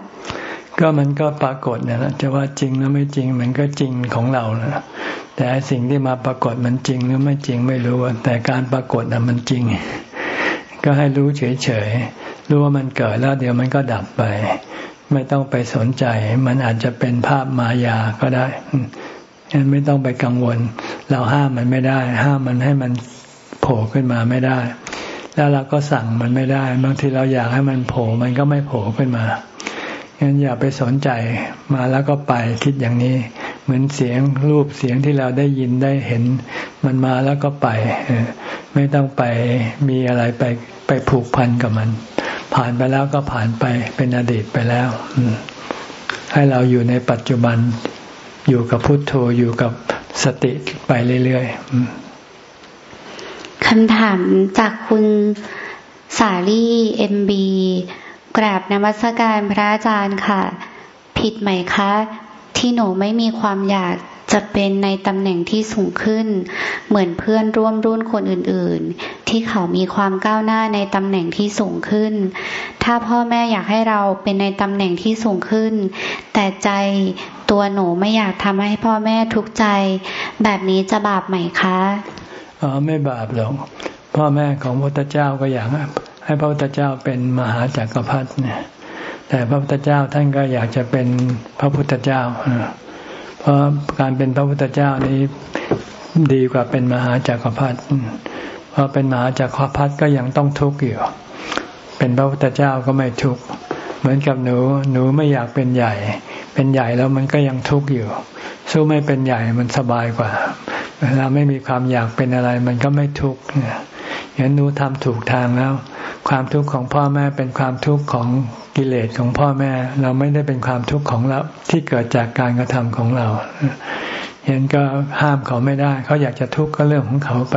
ก็มันก็ปรากฏเนี่ยนะจะว่าจริงหรือไม่จริง มันก็จริงของเรานะแต่สิ่งที่มาปรากฏมันจริงหรือไม่จริงไม่รู้ แต่การปรากฏนะมันจริง ก็ให้รู้เฉยๆรู้ว่ามันเกิดแล้วเดี๋ยวมันก็ดับไป ไม่ต้องไปสนใจ มันอาจจะเป็นภาพมายาก็ได้ไม่ต้องไปกังวล เราห้ามมันไม่ได้ ห้ามมันให้มันโผล่ขึ้นมาไม่ได้ แล้วเราก็สั่งมันไม่ได้ บางทีเราอยากให้มันโผล่มันก็ไม่โผล่ขึ้นมา งั้นอย่าไปสนใจมาแล้วก็ไปคิดอย่างนี้ เหมือนเสียงรูปเสียงที่เราได้ยินได้เห็น มันมาแล้วก็ไป ไม่ต้องไปมีอะไรไปไปผูกพันกับมัน ผ่านไปแล้วก็ผ่านไปเป็นอดีตไปแล้วให้เราอยู่ในปัจจุบันอยู่กับพุทโธอยู่กับสติไปเรื่อยๆคำถามจากคุณสาลี่เอ็มบี กราบนมัสการพระอาจารย์ค่ะ ผิดไหมคะ ที่หนูไม่มีความอยากจะเป็นในตำแหน่งที่สูงขึ้น เหมือนเพื่อนร่วมรุ่นคนอื่นๆ ที่เขามีความก้าวหน้าในตำแหน่งที่สูงขึ้น ถ้าพ่อแม่อยากให้เราเป็นในตำแหน่งที่สูงขึ้น แต่ใจตัวหนูไม่อยากทำให้พ่อแม่ทุกข์ใจ แบบนี้จะบาปไหมคะอ๋อไม่บาปหรอกพ่อแม่ของพระเจ้าก็อยาก ให้พระพุทธเจ้าเป็นมหาจักรพรรดิเนี่ยแต่พระพุทธเจ้าท่านก็อยากจะเป็นพระพุทธเจ้า เพราะการเป็นพระพุทธเจ้านี้ดีกว่าเป็นมหาจักรพรรดิเพราะเป็นมหาจักรพรรดิก็ยังต้องทุกข์อยู่ เป็นพระพุทธเจ้าก็ไม่ทุกข์ เหมือนกับหนู หนูไม่อยากเป็นใหญ่ เป็นใหญ่แล้วมันก็ยังทุกข์อยู่ สู้ไม่เป็นใหญ่มันสบายกว่า เวลาไม่มีความอยากเป็นอะไร มันก็ไม่ทุกข์อย่ยางหนูทำถูกทางแล้ว ความทุกข์ของพ่อแม่เป็นความทุกข์ของกิเลสของพ่อแม่ เราไม่ได้เป็นความทุกข์ของเราที่เกิดจากการกระทำของเราเห็นก็ห้ามเขาไม่ได้ เขาอยากจะทุกข์ก็เรื่องของเขาไป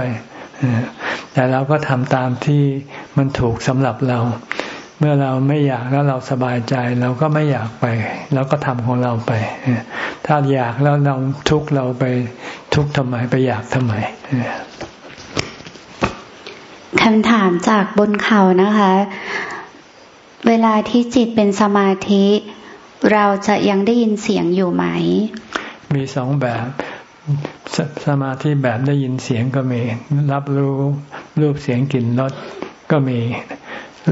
แต่เราก็ทำตามที่มันถูกสำหรับเรา เมื่อเราไม่อยากแล้วเราสบายใจ เราก็ไม่อยากไปเราก็ทำของเราไป ถ้าอยากแล้วเราทุกข์เราไปทุกข์ทำไมไปอยากทำไม คำถามจากบนเขานะคะ เวลาที่จิตเป็นสมาธิ เราจะยังได้ยินเสียงอยู่ไหม มีสองแบบสสมาธิแบบได้ยินเสียงก็มี รับรู้รูปเสียงกลิ่นรสก็มี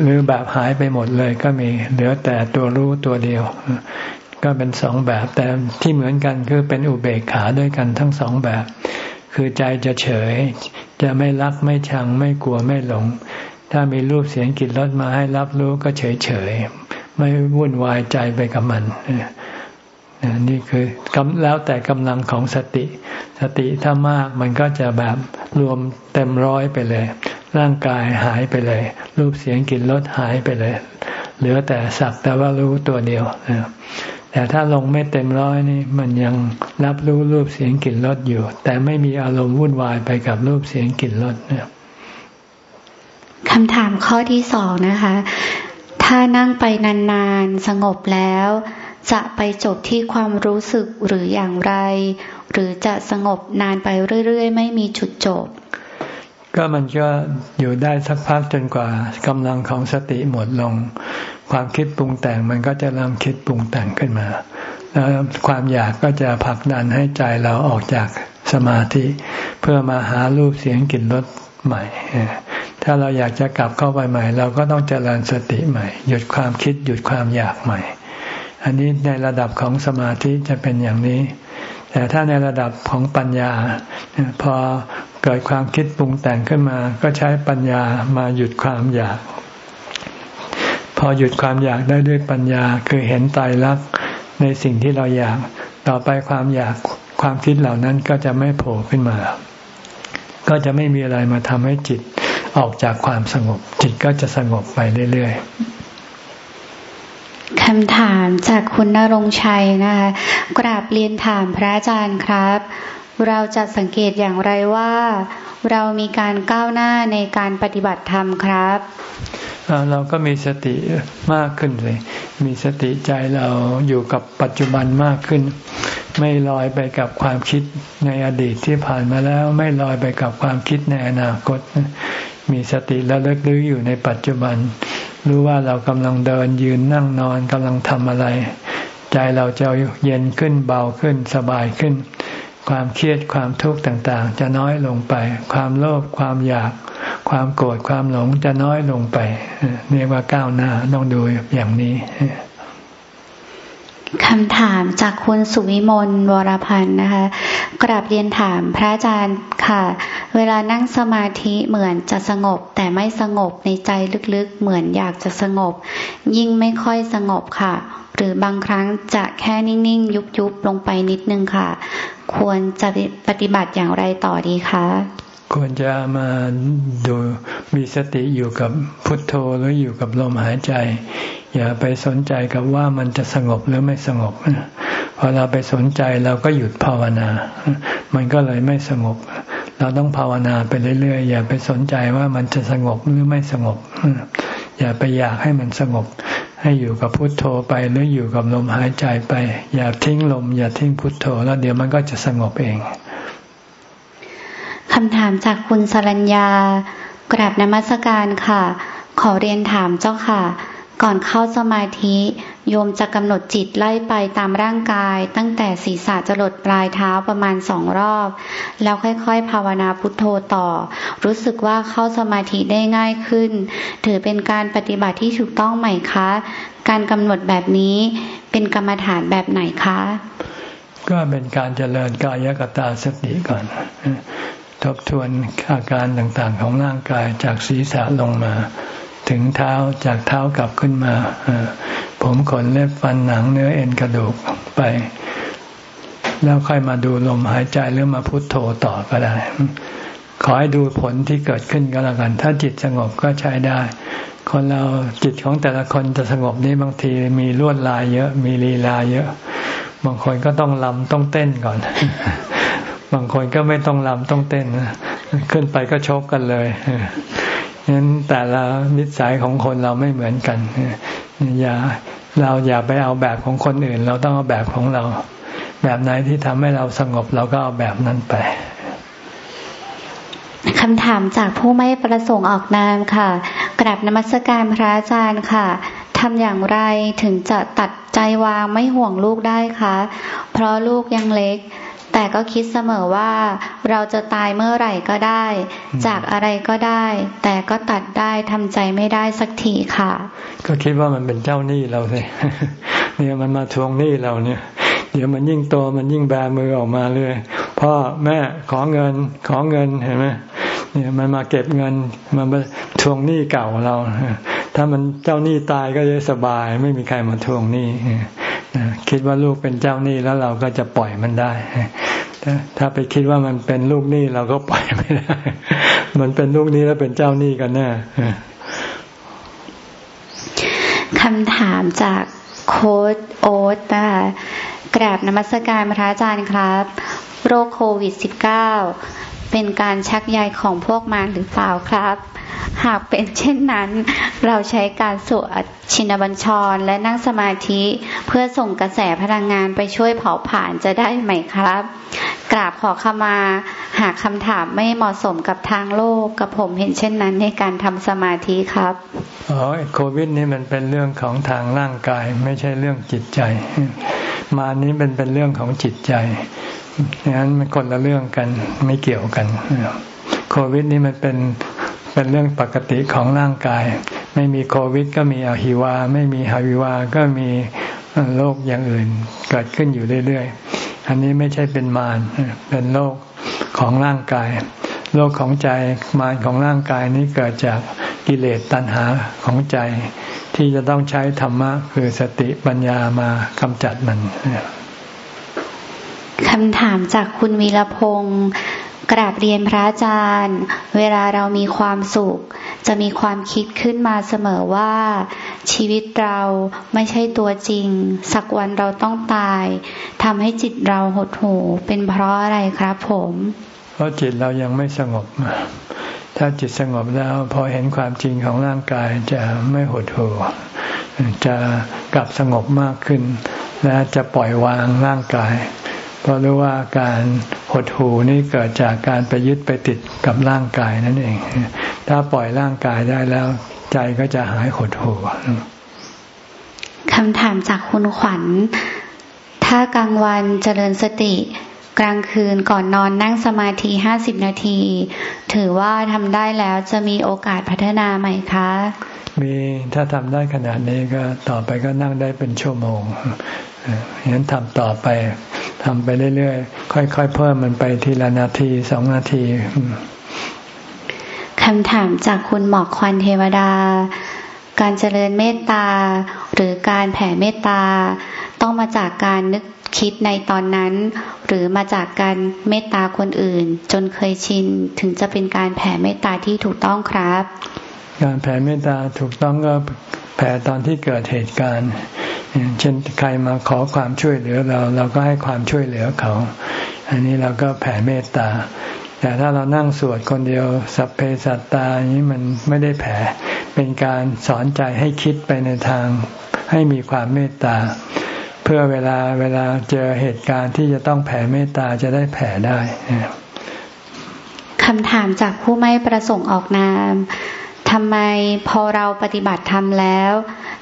หรือแบบหายไปหมดเลยก็มี เหลือแต่ตัวรู้ตัวเดียว ก็เป็นสองแบบแต่ที่เหมือนกันคือเป็นอุเบกขาด้วยกันทั้งสองแบบ คือใจจะเฉย จะไม่รักไม่ชังไม่กลัวไม่หลง ถ้ามีรูปเสียงกลิ่นรสมาให้รับรู้ก็เฉยเฉยไม่วุ่นวายใจไปกับมันนี่คือแล้วแต่กำลังของสติ สติถ้ามากมันก็จะแบบรวมเต็มร้อยไปเลย ร่างกายหายไปเลย รูปเสียงกลิ่นรสหายไปเลย เหลือแต่สักแต่ว่ารู้ตัวเดียว แต่ถ้าลงไม่เต็มร้อยนี่มันยังรับรู้รูปเสียงกลิ่นรสอยู่ แต่ไม่มีอารมณ์วุ่นวายไปกับรูปเสียงกลิ่นรสเนี่ยคำถามข้อที่สองนะคะ ถ้านั่งไปนานๆสงบแล้ว จะไปจบที่ความรู้สึกหรืออย่างไร หรือจะสงบนานไปเรื่อยๆ ไม่มีจุดจบ ก็มันก็อยู่ได้สักพักจนกว่ากำลังของสติหมดลง ความคิดปรุงแต่งมันก็จะเริ่มคิดปรุงแต่งขึ้นมา แล้วความอยากก็จะผลักดันให้ใจเราออกจากสมาธิ เพื่อมาหารูปเสียงกลิ่นรสใหม่ ถ้าเราอยากจะกลับเข้าไปใหม่ เราก็ต้องเจริญสติใหม่ หยุดความคิดหยุดความอยากใหม่ อันนี้ในระดับของสมาธิจะเป็นอย่างนี้ แต่ถ้าในระดับของปัญญา พอเกิดความคิดปรุงแต่งขึ้นมา ก็ใช้ปัญญามาหยุดความอยาก พอหยุดความอยากได้ด้วยปัญญาคือเห็นตายรักในสิ่งที่เราอยาก ต่อไปความอยากความคิดเหล่านั้นก็จะไม่โผล่ขึ้นมา ก็จะไม่มีอะไรมาทำให้จิตออกจากความสงบ จิตก็จะสงบไปเรื่อยๆคำถามจากคุณนรงชัยนะคะกราบเรียนถามพระอาจารย์ครับ เราจะสังเกตอย่างไรว่า เรามีการก้าวหน้าในการปฏิบัติธรรมครับ เราก็มีสติมากขึ้นเลย มีสติใจเราอยู่กับปัจจุบันมากขึ้น ไม่ลอยไปกับความคิดในอดีตที่ผ่านมาแล้ว ไม่ลอยไปกับความคิดในอนาคต มีสติระลึกรู้อยู่ในปัจจุบัน รู้ว่าเรากำลังเดินยืนนั่งนอนกำลังทำอะไร ใจเราจะเย็นขึ้นเบาขึ้นสบายขึ้น ความเครียดความทุกข์ต่างๆ จะน้อยลงไป ความโลภความอยาก ความโกรธความหลงจะน้อยลงไปเรียกว่าก้าวหน้าต้องดูอย่างนี้คำถามจากคุณสุวิมลวรพันธ์นะคะ กราบเรียนถามพระอาจารย์ค่ะ เวลานั่งสมาธิเหมือนจะสงบ แต่ไม่สงบในใจลึกๆ เหมือนอยากจะสงบ ยิ่งไม่ค่อยสงบค่ะ หรือบางครั้งจะแค่นิ่งๆ ยุบๆ ลงไปนิดนึงค่ะ ควรจะปฏิบัติอย่างไรต่อดีคะควรจะมาดูมีสติอยู่กับพุทโธหรืออยู่กับลมหายใจ อย่าไปสนใจกับว่ามันจะสงบหรือไม่สงบพอเราไปสนใจเราก็หยุดภาวนา มันก็เลยไม่สงบ เราต้องภาวนาไปเรื่อยๆ อย่าไปสนใจว่ามันจะสงบหรือไม่สงบ อย่าไปอยากให้มันสงบ ให้อยู่กับพุทโธไปหรืออยู่กับลมหายใจไป อย่าทิ้งลม อย่าทิ้งพุทโธ แล้วเดี๋ยวมันก็จะสงบเองคำถามจากคุณสรัญญากราบนมัสการค่ะ ขอเรียนถามเจ้าค่ะ ก่อนเข้าสมาธิ โยมจะกำหนดจิตไล่ไปตามร่างกาย ตั้งแต่ศีรษะจรดปลายเท้าประมาณสองรอบ แล้วค่อยๆ ภาวนาพุทโธต่อ รู้สึกว่าเข้าสมาธิได้ง่ายขึ้น ถือเป็นการปฏิบัติที่ถูกต้องไหมคะ การกำหนดแบบนี้เป็นกรรมฐานแบบไหนคะ ก็เป็นการเจริญกายกตาสติก่อน ทบทวนอาการต่างๆของร่างกายจากศีรษะลงมา ถึงเท้าจากเท้ากลับขึ้นมา ผมขนเล็บฟันหนังเนื้อเอ็นกระดูกไป แล้วค่อยมาดูลมหายใจหรือมาพุโทโธต่อก็ได้ ขอให้ดูผลที่เกิดขึ้นก็แล้วกัน ถ้าจิตสงบก็ใช้ได้ คนเราจิตของแต่ละคนจะสงบนี้บางทีมีลวดลายเยอะ มีลีลาเยอะ บางคนก็ต้องลำต้องเต้นก่อน บางคนก็ไม่ต้องลำต้องเต้นขึ้นไปก็ชกกันเลย ฉะนั้นแต่ละนิสัยของคนเราไม่เหมือนกันอย่าเราอย่าไปเอาแบบของคนอื่น เราต้องเอาแบบของเรา แบบไหนที่ทำให้เราสงบเราก็เอาแบบนั้นไปคำถามจากผู้ไม่ประสงค์ออกนามค่ะ กราบนมัสการพระอาจารย์ค่ะทำอย่างไรถึงจะตัดใจวางไม่ห่วงลูกได้คะ เพราะลูกยังเล็ก แต่ก็คิดเสมอว่า เราจะตายเมื่อไหร่ก็ได้ จากอะไรก็ได้ แต่ก็ตัดได้ทำใจไม่ได้สักทีค่ะ ก็คิดว่ามันเป็นเจ้าหนี้เราเลยเนี่ยมันมาทวงหนี้เราเนี่ย เดี๋ยวมันยิ่งโตมันยิ่งแบมือออกมาเลยพ่อแม่ขอเงินขอเงินเห็นไหมเนี่ยมันมาเก็บเงินมันมาทวงหนี้เก่าเรา ถ้ามันเจ้าหนี้ตายก็จะสบาย ไม่มีใครมาทวงหนี้ คิดว่าลูกเป็นเจ้าหนี้แล้วเราก็จะปล่อยมันได้ ถ้าไปคิดว่ามันเป็นลูกหนี้เราก็ปล่อยไม่ได้ มันเป็นลูกหนี้แล้วเป็นเจ้าหนี้กันแน่คำถามจากโค้ดโอ๊ตนะคะกราบนมัสการพระอาจารย์ครับ โรคโควิด -19 เป็นการชักใยของพวกมารหรือเปล่าครับ หากเป็นเช่นนั้น เราใช้การสวดชินบัญชรและนั่งสมาธิ เพื่อส่งกระแสพลังงานไปช่วยเผาผลาญจะได้ไหมครับ กราบขอขมา หากคำถามไม่เหมาะสมกับทางโลกกับผมเห็นเช่นนั้นในการทำสมาธิครับอ๋อโควิดนี่มันเป็นเรื่องของทางร่างกายไม่ใช่เรื่องจิตใจ มานี้เป็นเป็นเรื่องของจิตใจ ดังนั้นมันคนละเรื่องกันไม่เกี่ยวกันโควิดนี่มันเป็นเป็นเรื่องปกติของร่างกาย ไม่มีโควิด ก็มีอหิวา ไม่มีฮาวิวา ก็มีโรคอย่างอื่นเกิดขึ้นอยู่เรื่อยๆ อันนี้ไม่ใช่เป็นมารเป็นโรคของร่างกายโรคของใจมารของร่างกายนี้เกิดจากกิเลสตัณหาของใจ ที่จะต้องใช้ธรรมะคือสติปัญญามากำจัดมัน คำถามจากคุณวีรพงศ์กราบเรียนพระอาจารย์ เวลาเรามีความสุข จะมีความคิดขึ้นมาเสมอว่า ชีวิตเราไม่ใช่ตัวจริง สักวันเราต้องตายทำให้จิตเราหดหู่เป็นเพราะอะไรครับผม เพราะจิตเรายังไม่สงบ ถ้าจิตสงบแล้วพอเห็นความจริงของร่างกายจะไม่หดหู่จะกลับสงบมากขึ้น และจะปล่อยวางร่างกาย เพราะรู้ว่าการหดหูนี่เกิดจากการไปยึดไปติดกับร่างกายนั่นเอง ถ้าปล่อยร่างกายได้แล้ว ใจก็จะหายหดหูคำถามจากคุณขวัญ ถ้ากลางวันเจริญสติ กลางคืนก่อนนอนนั่งสมาธิห้าสิบนาที ถือว่าทำได้แล้วจะมีโอกาสพัฒนาไหมคะ มีถ้าทำได้ขนาดนี้ก็ต่อไปก็นั่งได้เป็นชั่วโมงเห็นทำต่อไปทำไปเรื่อยๆ ค่อยๆ เพิ่มมันไปทีละนาทีสองนาทีคำถามจากคุณหมอกควันเทวดา การเจริญเมตตาหรือการแผ่เมตตา ต้องมาจากการนึก คิดในตอนนั้น หรือมาจากการเมตตาคนอื่น จนเคยชิน ถึงจะเป็นการแผ่เมตตาที่ถูกต้องครับ การแผ่เมตตาถูกต้องก็แผ่ตอนที่เกิดเหตุการณ์เช่นใครมาขอความช่วยเหลือเราเราก็ให้ความช่วยเหลือเขา อันนี้เราก็แผ่เมตตา แต่ถ้าเรานั่งสวดคนเดียวสัพเพสัตตาอย่างนี้มันไม่ได้แผ่เป็นการสอนใจให้คิดไปในทาง ให้มีความเมตตา เพื่อเวลาเวลาเจอเหตุการณ์ที่จะต้องแผ่เมตตาจะได้แผ่ได้คำถามจากผู้ไม่ประสงค์ออกนามทำไมพอเราปฏิบัติทำแล้ว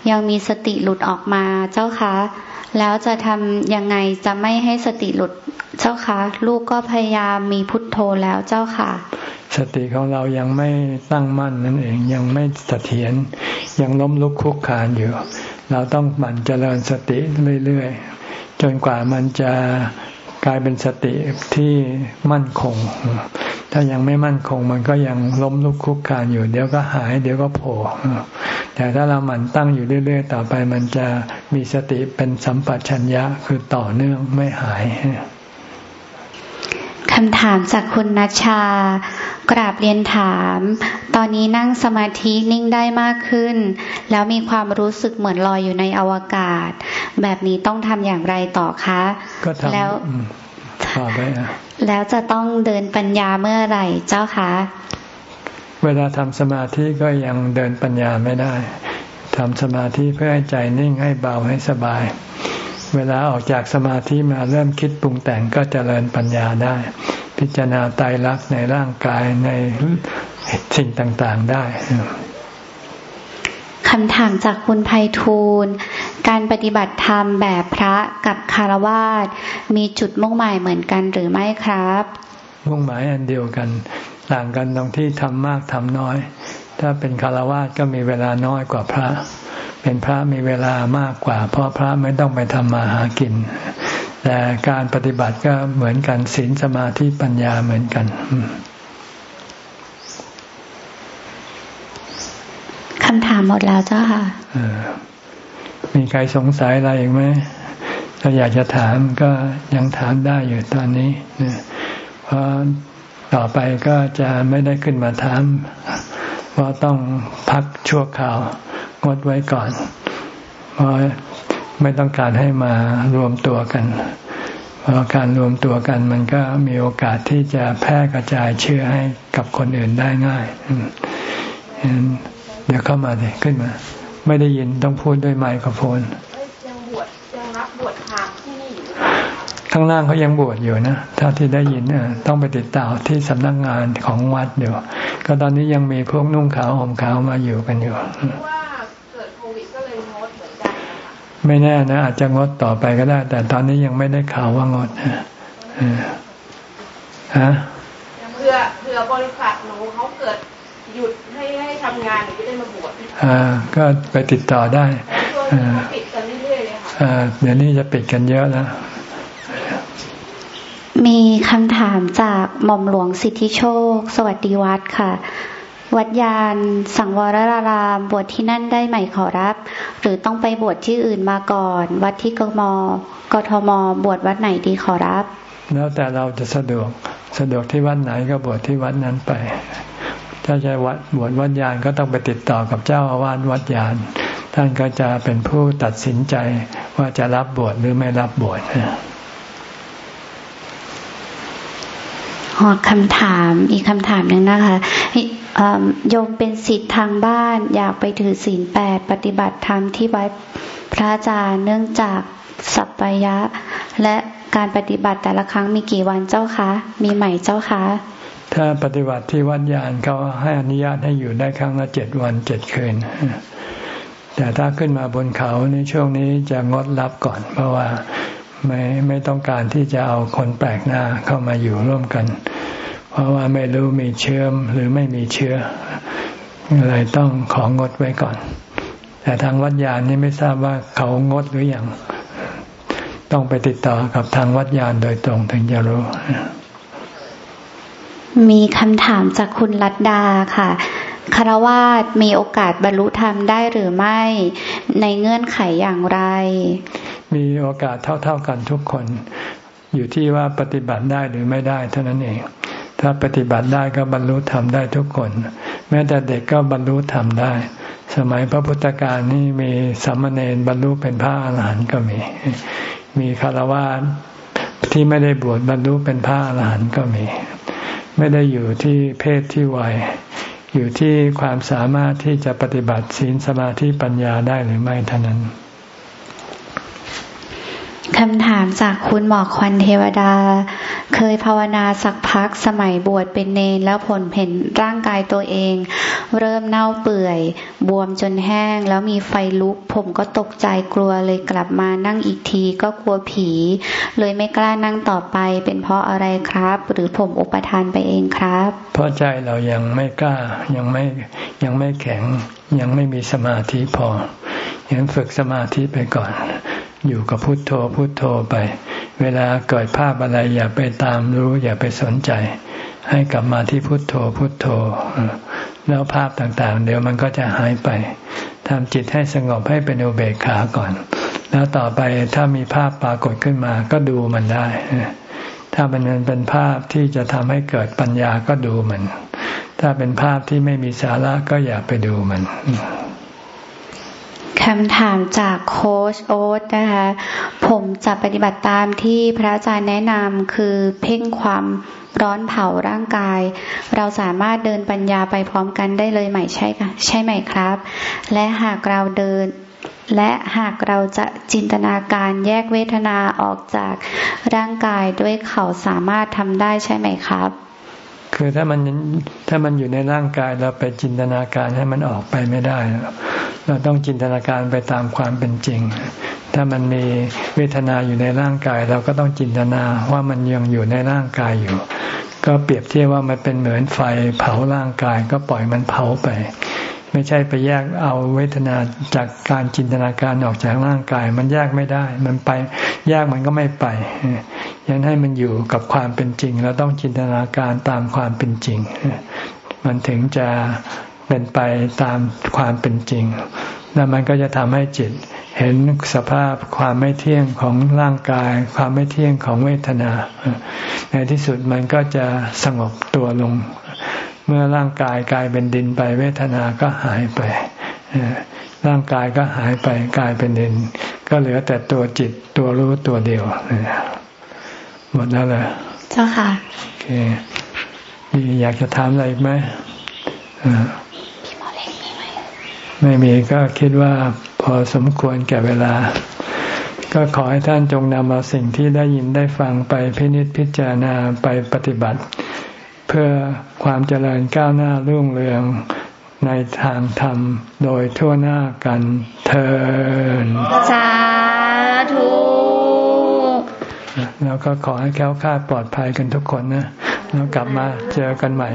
ยังมีสติหลุดออกมาเจ้าคะแล้วจะทำยังไงจะไม่ให้สติหลุดเจ้าคะลูกก็พยายามมีพุทโธแล้วเจ้าค่ะ สติของเรายังไม่ตั้งมั่นนั่นเองยังไม่เสถียรยังล้มลุกคุกคานอยู่ เราต้องหมั่นเจริญสติเรื่อยๆ จนกว่ามันจะกลายเป็นสติที่มั่นคง ถ้ายังไม่มั่นคงมันก็ยังล้มลุกคุกคานอยู่ เดี๋ยวก็หาย เดี๋ยวก็โผล่แต่ถ้าเราหมั่นตั้งอยู่เรื่อย ๆ ต่อไปมันจะมีสติเป็นสัมปชัญญะคือต่อเนื่องไม่หาย คำถามจากคุณนัชชา กราบเรียนถาม ตอนนี้นั่งสมาธินิ่งได้มากขึ้น แล้วมีความรู้สึกเหมือนลอยอยู่ในอวกาศ แบบนี้ต้องทำอย่างไรต่อคะ ก็ทำแล้วต่อไปะแล้วจะต้องเดินปัญญาเมื่อไหร่เจ้าคะ เวลาทำสมาธิก็ยังเดินปัญญาไม่ได้ทำสมาธิเพื่อให้ใจนิ่งให้เบาให้สบาย เวลาออกจากสมาธิมาเริ่มคิดปรุงแต่งก็จเจริญปัญญาได้ พิจารณาตายรักในร่างกายในสิ่งต่างๆได้คำถามจากคุณไพฑูรย์การปฏิบัติธรรมแบบพระกับคารวาสมีจุดมุ่งหมายเหมือนกันหรือไม่ครับ มุ่งหมายอันเดียวกัน ต่างกันตรงที่ทำมากทำน้อย ถ้าเป็นคารวาสก็มีเวลาน้อยกว่าพระ เป็นพระมีเวลามากกว่า เพราะพระไม่ต้องไปทำมาหากิน แต่การปฏิบัติก็เหมือนกันศีลสมาธิปัญญาเหมือนกันคำถามหมดแล้วเจ้าค่ะมีใครสงสัยอะไรอีกไหมถ้าอยากจะถามก็ยังถามได้อยู่ตอนนี้เพราะต่อไปก็จะไม่ได้ขึ้นมาถาม เพราะต้องพักชั่วคราวงดไว้ก่อน เพราะไม่ต้องการให้มารวมตัวกันเพราะการรวมตัวกันมันก็มีโอกาสที่จะแพร่กระจายเชื้อให้กับคนอื่นได้ง่ายเดี๋ยวเข้ามาเลยขึ้นมา ไม่ได้ยินต้องพูดด้วยไมโครโฟนยังบวชยังรับบวชทางที่นี่อยู่ ข้างล่างเขายังบวชอยู่นะถ้าที่ได้ยินต้องไปติดต่อที่สำนักงานของวัดเดี๋ยวก็ตอนนี้ยังมีพวกนุ่งขาวห่มขาวมาอยู่กันอยู่ว่าเกิดโควิดก็เลยงดเหมือนกันไม่แน่นะ อาจจะงดต่อไปก็ได้ แต่ตอนนี้ยังไม่ได้ข่าวว่างดฮะเพื่อเพื่อบริษัทหนูเขาเกิดหยุดให้ให้ทำงานหรือจะได้มาบวชอ่า ก็ไปติดต่อได้อ่าปิดกันเรื่อยๆเลยค่ะอ่าเดี๋ยวนี้จะปิดกันเยอะแล้ว มีคำถามจากหม่อมหลวงสิทธิโชค สวัสดีวัดค่ะ วัดยานสังวรารามบวชที่นั่นได้ไหมขอรับ หรือต้องไปบวชที่อื่นมาก่อน วัดที่กมกทมบวชวัดไหนดีขอรับ แล้วแต่เราจะสะดวกสะดวกที่วัดไหนก็บวชที่วัดนั้นไป ถ้าจะวัดบวชวัดยานก็ต้องไปติดต่อกับเจ้าอาวาสวัดยาน ท่านก็จะเป็นผู้ตัดสินใจว่าจะรับบวชหรือไม่รับบวชหอ คำถามอีกคำถามหนึ่งนะคะโยมเป็นสิทธิ์ทางบ้าน อยากไปถือศีลแปดปฏิบัติธรรมที่วัดพระอาจารย์เนื่องจากสัปยะ และการปฏิบัติแต่ละครั้งมีกี่วันเจ้าคะ มีใหม่เจ้าคะถ้าปฏิบัติที่วัดยานเขาให้อนุญาตให้อยู่ได้ครั้งละเจ็ดวันเจ็ดคืน แต่ถ้าขึ้นมาบนเขาในช่วงนี้จะงดรับก่อน เพราะว่า ไม่ไม่ต้องการที่จะเอาคนแปลกหน้าเข้ามาอยู่ร่วมกัน เพราะว่าไม่รู้มีเชื้อหรือไม่มีเชื้อเลยต้องของงดไว้ก่อน แต่ทางวัดยานนี่ไม่ทราบว่าเขางดหรืออยังต้องไปติดต่อกับทางวัดยานโดยตรงถึงจะรู้มีคำถามจากคุณรัตดาค่ะ คารวาสมีโอกาสบรรลุธรรมได้หรือไม่ในเงื่อนไขอย่างไร มีโอกาสเท่า ๆกันทุกคน อยู่ที่ว่าปฏิบัติได้หรือไม่ได้เท่านั้นเอง ถ้าปฏิบัติได้ก็บรรลุธรรมได้ทุกคน แม้แต่เด็กก็บรรลุธรรมได้ สมัยพระพุทธการนี่มีสามเณรบรรลุเป็นพระอรหันต์ก็มี มีคารวะที่ไม่ได้บวชบรรลุเป็นพระอรหันต์ก็มี ไม่ได้อยู่ที่เพศที่วัย อยู่ที่ความสามารถที่จะปฏิบัติศีลสมาธิปัญญาได้หรือไม่เท่านั้น คำถามจากคุณหมอกควันเทวดา เคยภาวนาสักพักสมัยบวชเป็นเนรแล้วผลเห็นร่างกายตัวเอง เริ่มเน่าเปื่อย บวมจนแห้ง แล้วมีไฟลุก ผมก็ตกใจกลัวเลยกลับมานั่งอีกทีก็กลัวผี เลยไม่กล้านั่งต่อไป เป็นเพราะอะไรครับ หรือผมอุปทานไปเองครับ เพราะใจเรายังไม่กล้ายังไม่ยังไม่แข็งยังไม่มีสมาธิพอยังฝึกสมาธิไปก่อน อยู่กับพุทโธพุทโธไป เวลาเกิดภาพอะไรอย่าไปตามรู้ อย่าไปสนใจ ให้กลับมาที่พุทโธพุทโธ แล้วภาพต่างๆ เดี๋ยวมันก็จะหายไปทำจิตให้สงบให้เป็นอุเบกขาก่อน แล้วต่อไปถ้ามีภาพปรากฏขึ้นมาก็ดูมันได้ ถ้ามันเป็นภาพที่จะทำให้เกิดปัญญาก็ดูมัน ถ้าเป็นภาพที่ไม่มีสาระก็อย่าไปดูมัน คำถามจากโค้ชโอ๊ตนะคะ ผมจะปฏิบัติตามที่พระอาจารย์แนะนำคือเพ่งความร้อนเผาร่างกาย เราสามารถเดินปัญญาไปพร้อมกันได้เลยไหมใช่ค่ะใช่ไหมครับ และหากเราเดิน และหากเราจะจินตนาการแยกเวทนาออกจากร่างกายด้วยเขาสามารถทำได้ใช่ไหมครับ คือถ้ามันถ้ามันอยู่ในร่างกายเราไปจินตนาการให้มันออกไปไม่ได้ เราต้องจินตนาการไปตามความเป็นจริง ถ้ามันมีเวทนาอยู่ในร่างกาย เราก็ต้องจินตนาว่ามันยังอยู่ในร่างกายอยู่ ก็เปรียบเทียบว่ามันเป็นเหมือนไฟเผาร่างกาย ก็ปล่อยมันเผาไป ไม่ใช่ไปแยกเอาเวทนาจากการจินตนาการออกจากร่างกาย มันแยกไม่ได้ มันไปแยกมันก็ไม่ไปยังให้มันอยู่กับความเป็นจริงเราต้องจินตนาการตามความเป็นจริง มันถึงจะเป็นไปตามความเป็นจริง แล้วมันก็จะทำให้จิตเห็นสภาพความไม่เที่ยงของร่างกาย ความไม่เที่ยงของเวทนา ในที่สุดมันก็จะสงบตัวลง เมื่อร่างกายกลายเป็นดินไป เวทนาก็หายไปร่างกายก็หายไปกลายเป็นดิน ก็เหลือแต่ตัวจิตตัวรู้ตัวเดียวหมดแล้วเลยเจ้าค่ะโอเคมีอยากจะถามอะไรอีกไหมไม่มีก็คิดว่าพอสมควรแก่เวลา ก็ขอให้ท่านจงนำเอาสิ่งที่ได้ยินได้ฟังไปพินิจพิจารณาไปปฏิบัติ เพื่อความเจริญก้าวหน้ารุ่งเรืองในทางธรรมโดยทั่วหน้ากันเทินสาธุแล้วก็ขอให้แค้วคาดปลอดภัยกันทุกคนนะ แล้วกลับมาเจอกันใหม่